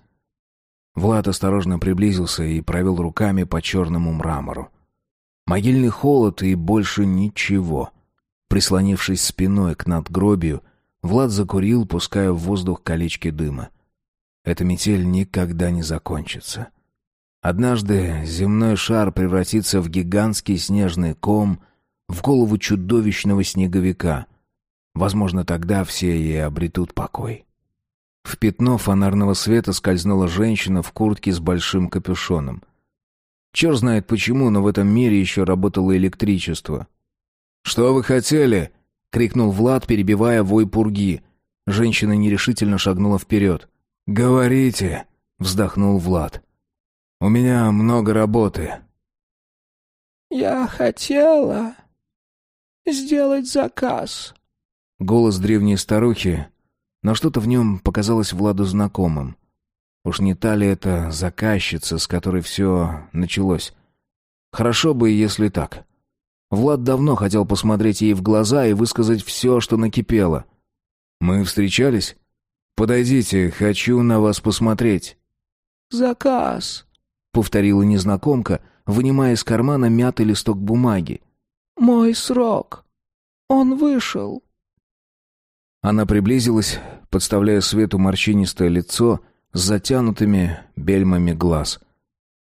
Влад осторожно приблизился и провел руками по черному мрамору. Могильный холод и больше ничего. Прислонившись спиной к надгробию, Влад закурил, пуская в воздух колечки дыма. Эта метель никогда не закончится. Однажды земной шар превратится в гигантский снежный ком, в голову чудовищного снеговика. Возможно, тогда все и обретут покой. В пятно фонарного света скользнула женщина в куртке с большим капюшоном. Черт знает почему, но в этом мире еще работало электричество. «Что вы хотели?» — крикнул Влад, перебивая вой пурги. Женщина нерешительно шагнула вперед. «Говорите!» — вздохнул Влад. «У меня много работы». «Я хотела сделать заказ». Голос древней старухи но что-то в нем показалось Владу знакомым. Уж не та ли это заказчица, с которой все началось? Хорошо бы, если так. Влад давно хотел посмотреть ей в глаза и высказать все, что накипело. «Мы встречались? Подойдите, хочу на вас посмотреть». «Заказ», — повторила незнакомка, вынимая из кармана мятый листок бумаги. «Мой срок. Он вышел». Она приблизилась, подставляя свету морщинистое лицо с затянутыми бельмами глаз.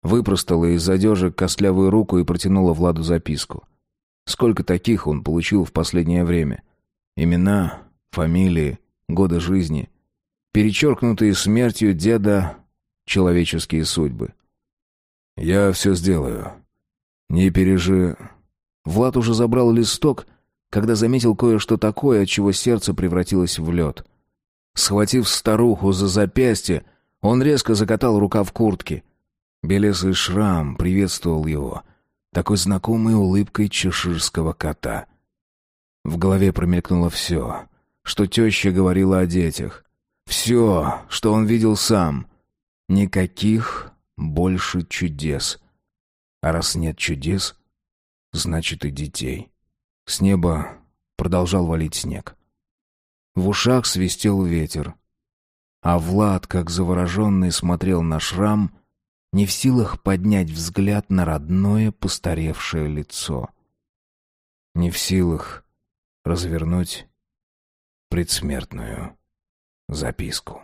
Выпростала из одежи костлявую руку и протянула Владу записку. Сколько таких он получил в последнее время? Имена, фамилии, годы жизни. Перечеркнутые смертью деда человеческие судьбы. «Я все сделаю. Не пережи...» Влад уже забрал листок когда заметил кое-что такое, от чего сердце превратилось в лед. Схватив старуху за запястье, он резко закатал рука в куртке. Белесый шрам приветствовал его, такой знакомой улыбкой чеширского кота. В голове промелькнуло все, что теща говорила о детях. Все, что он видел сам. Никаких больше чудес. А раз нет чудес, значит и детей. С неба продолжал валить снег. В ушах свистел ветер. А Влад, как завороженный, смотрел на шрам, не в силах поднять взгляд на родное постаревшее лицо. Не в силах развернуть предсмертную записку.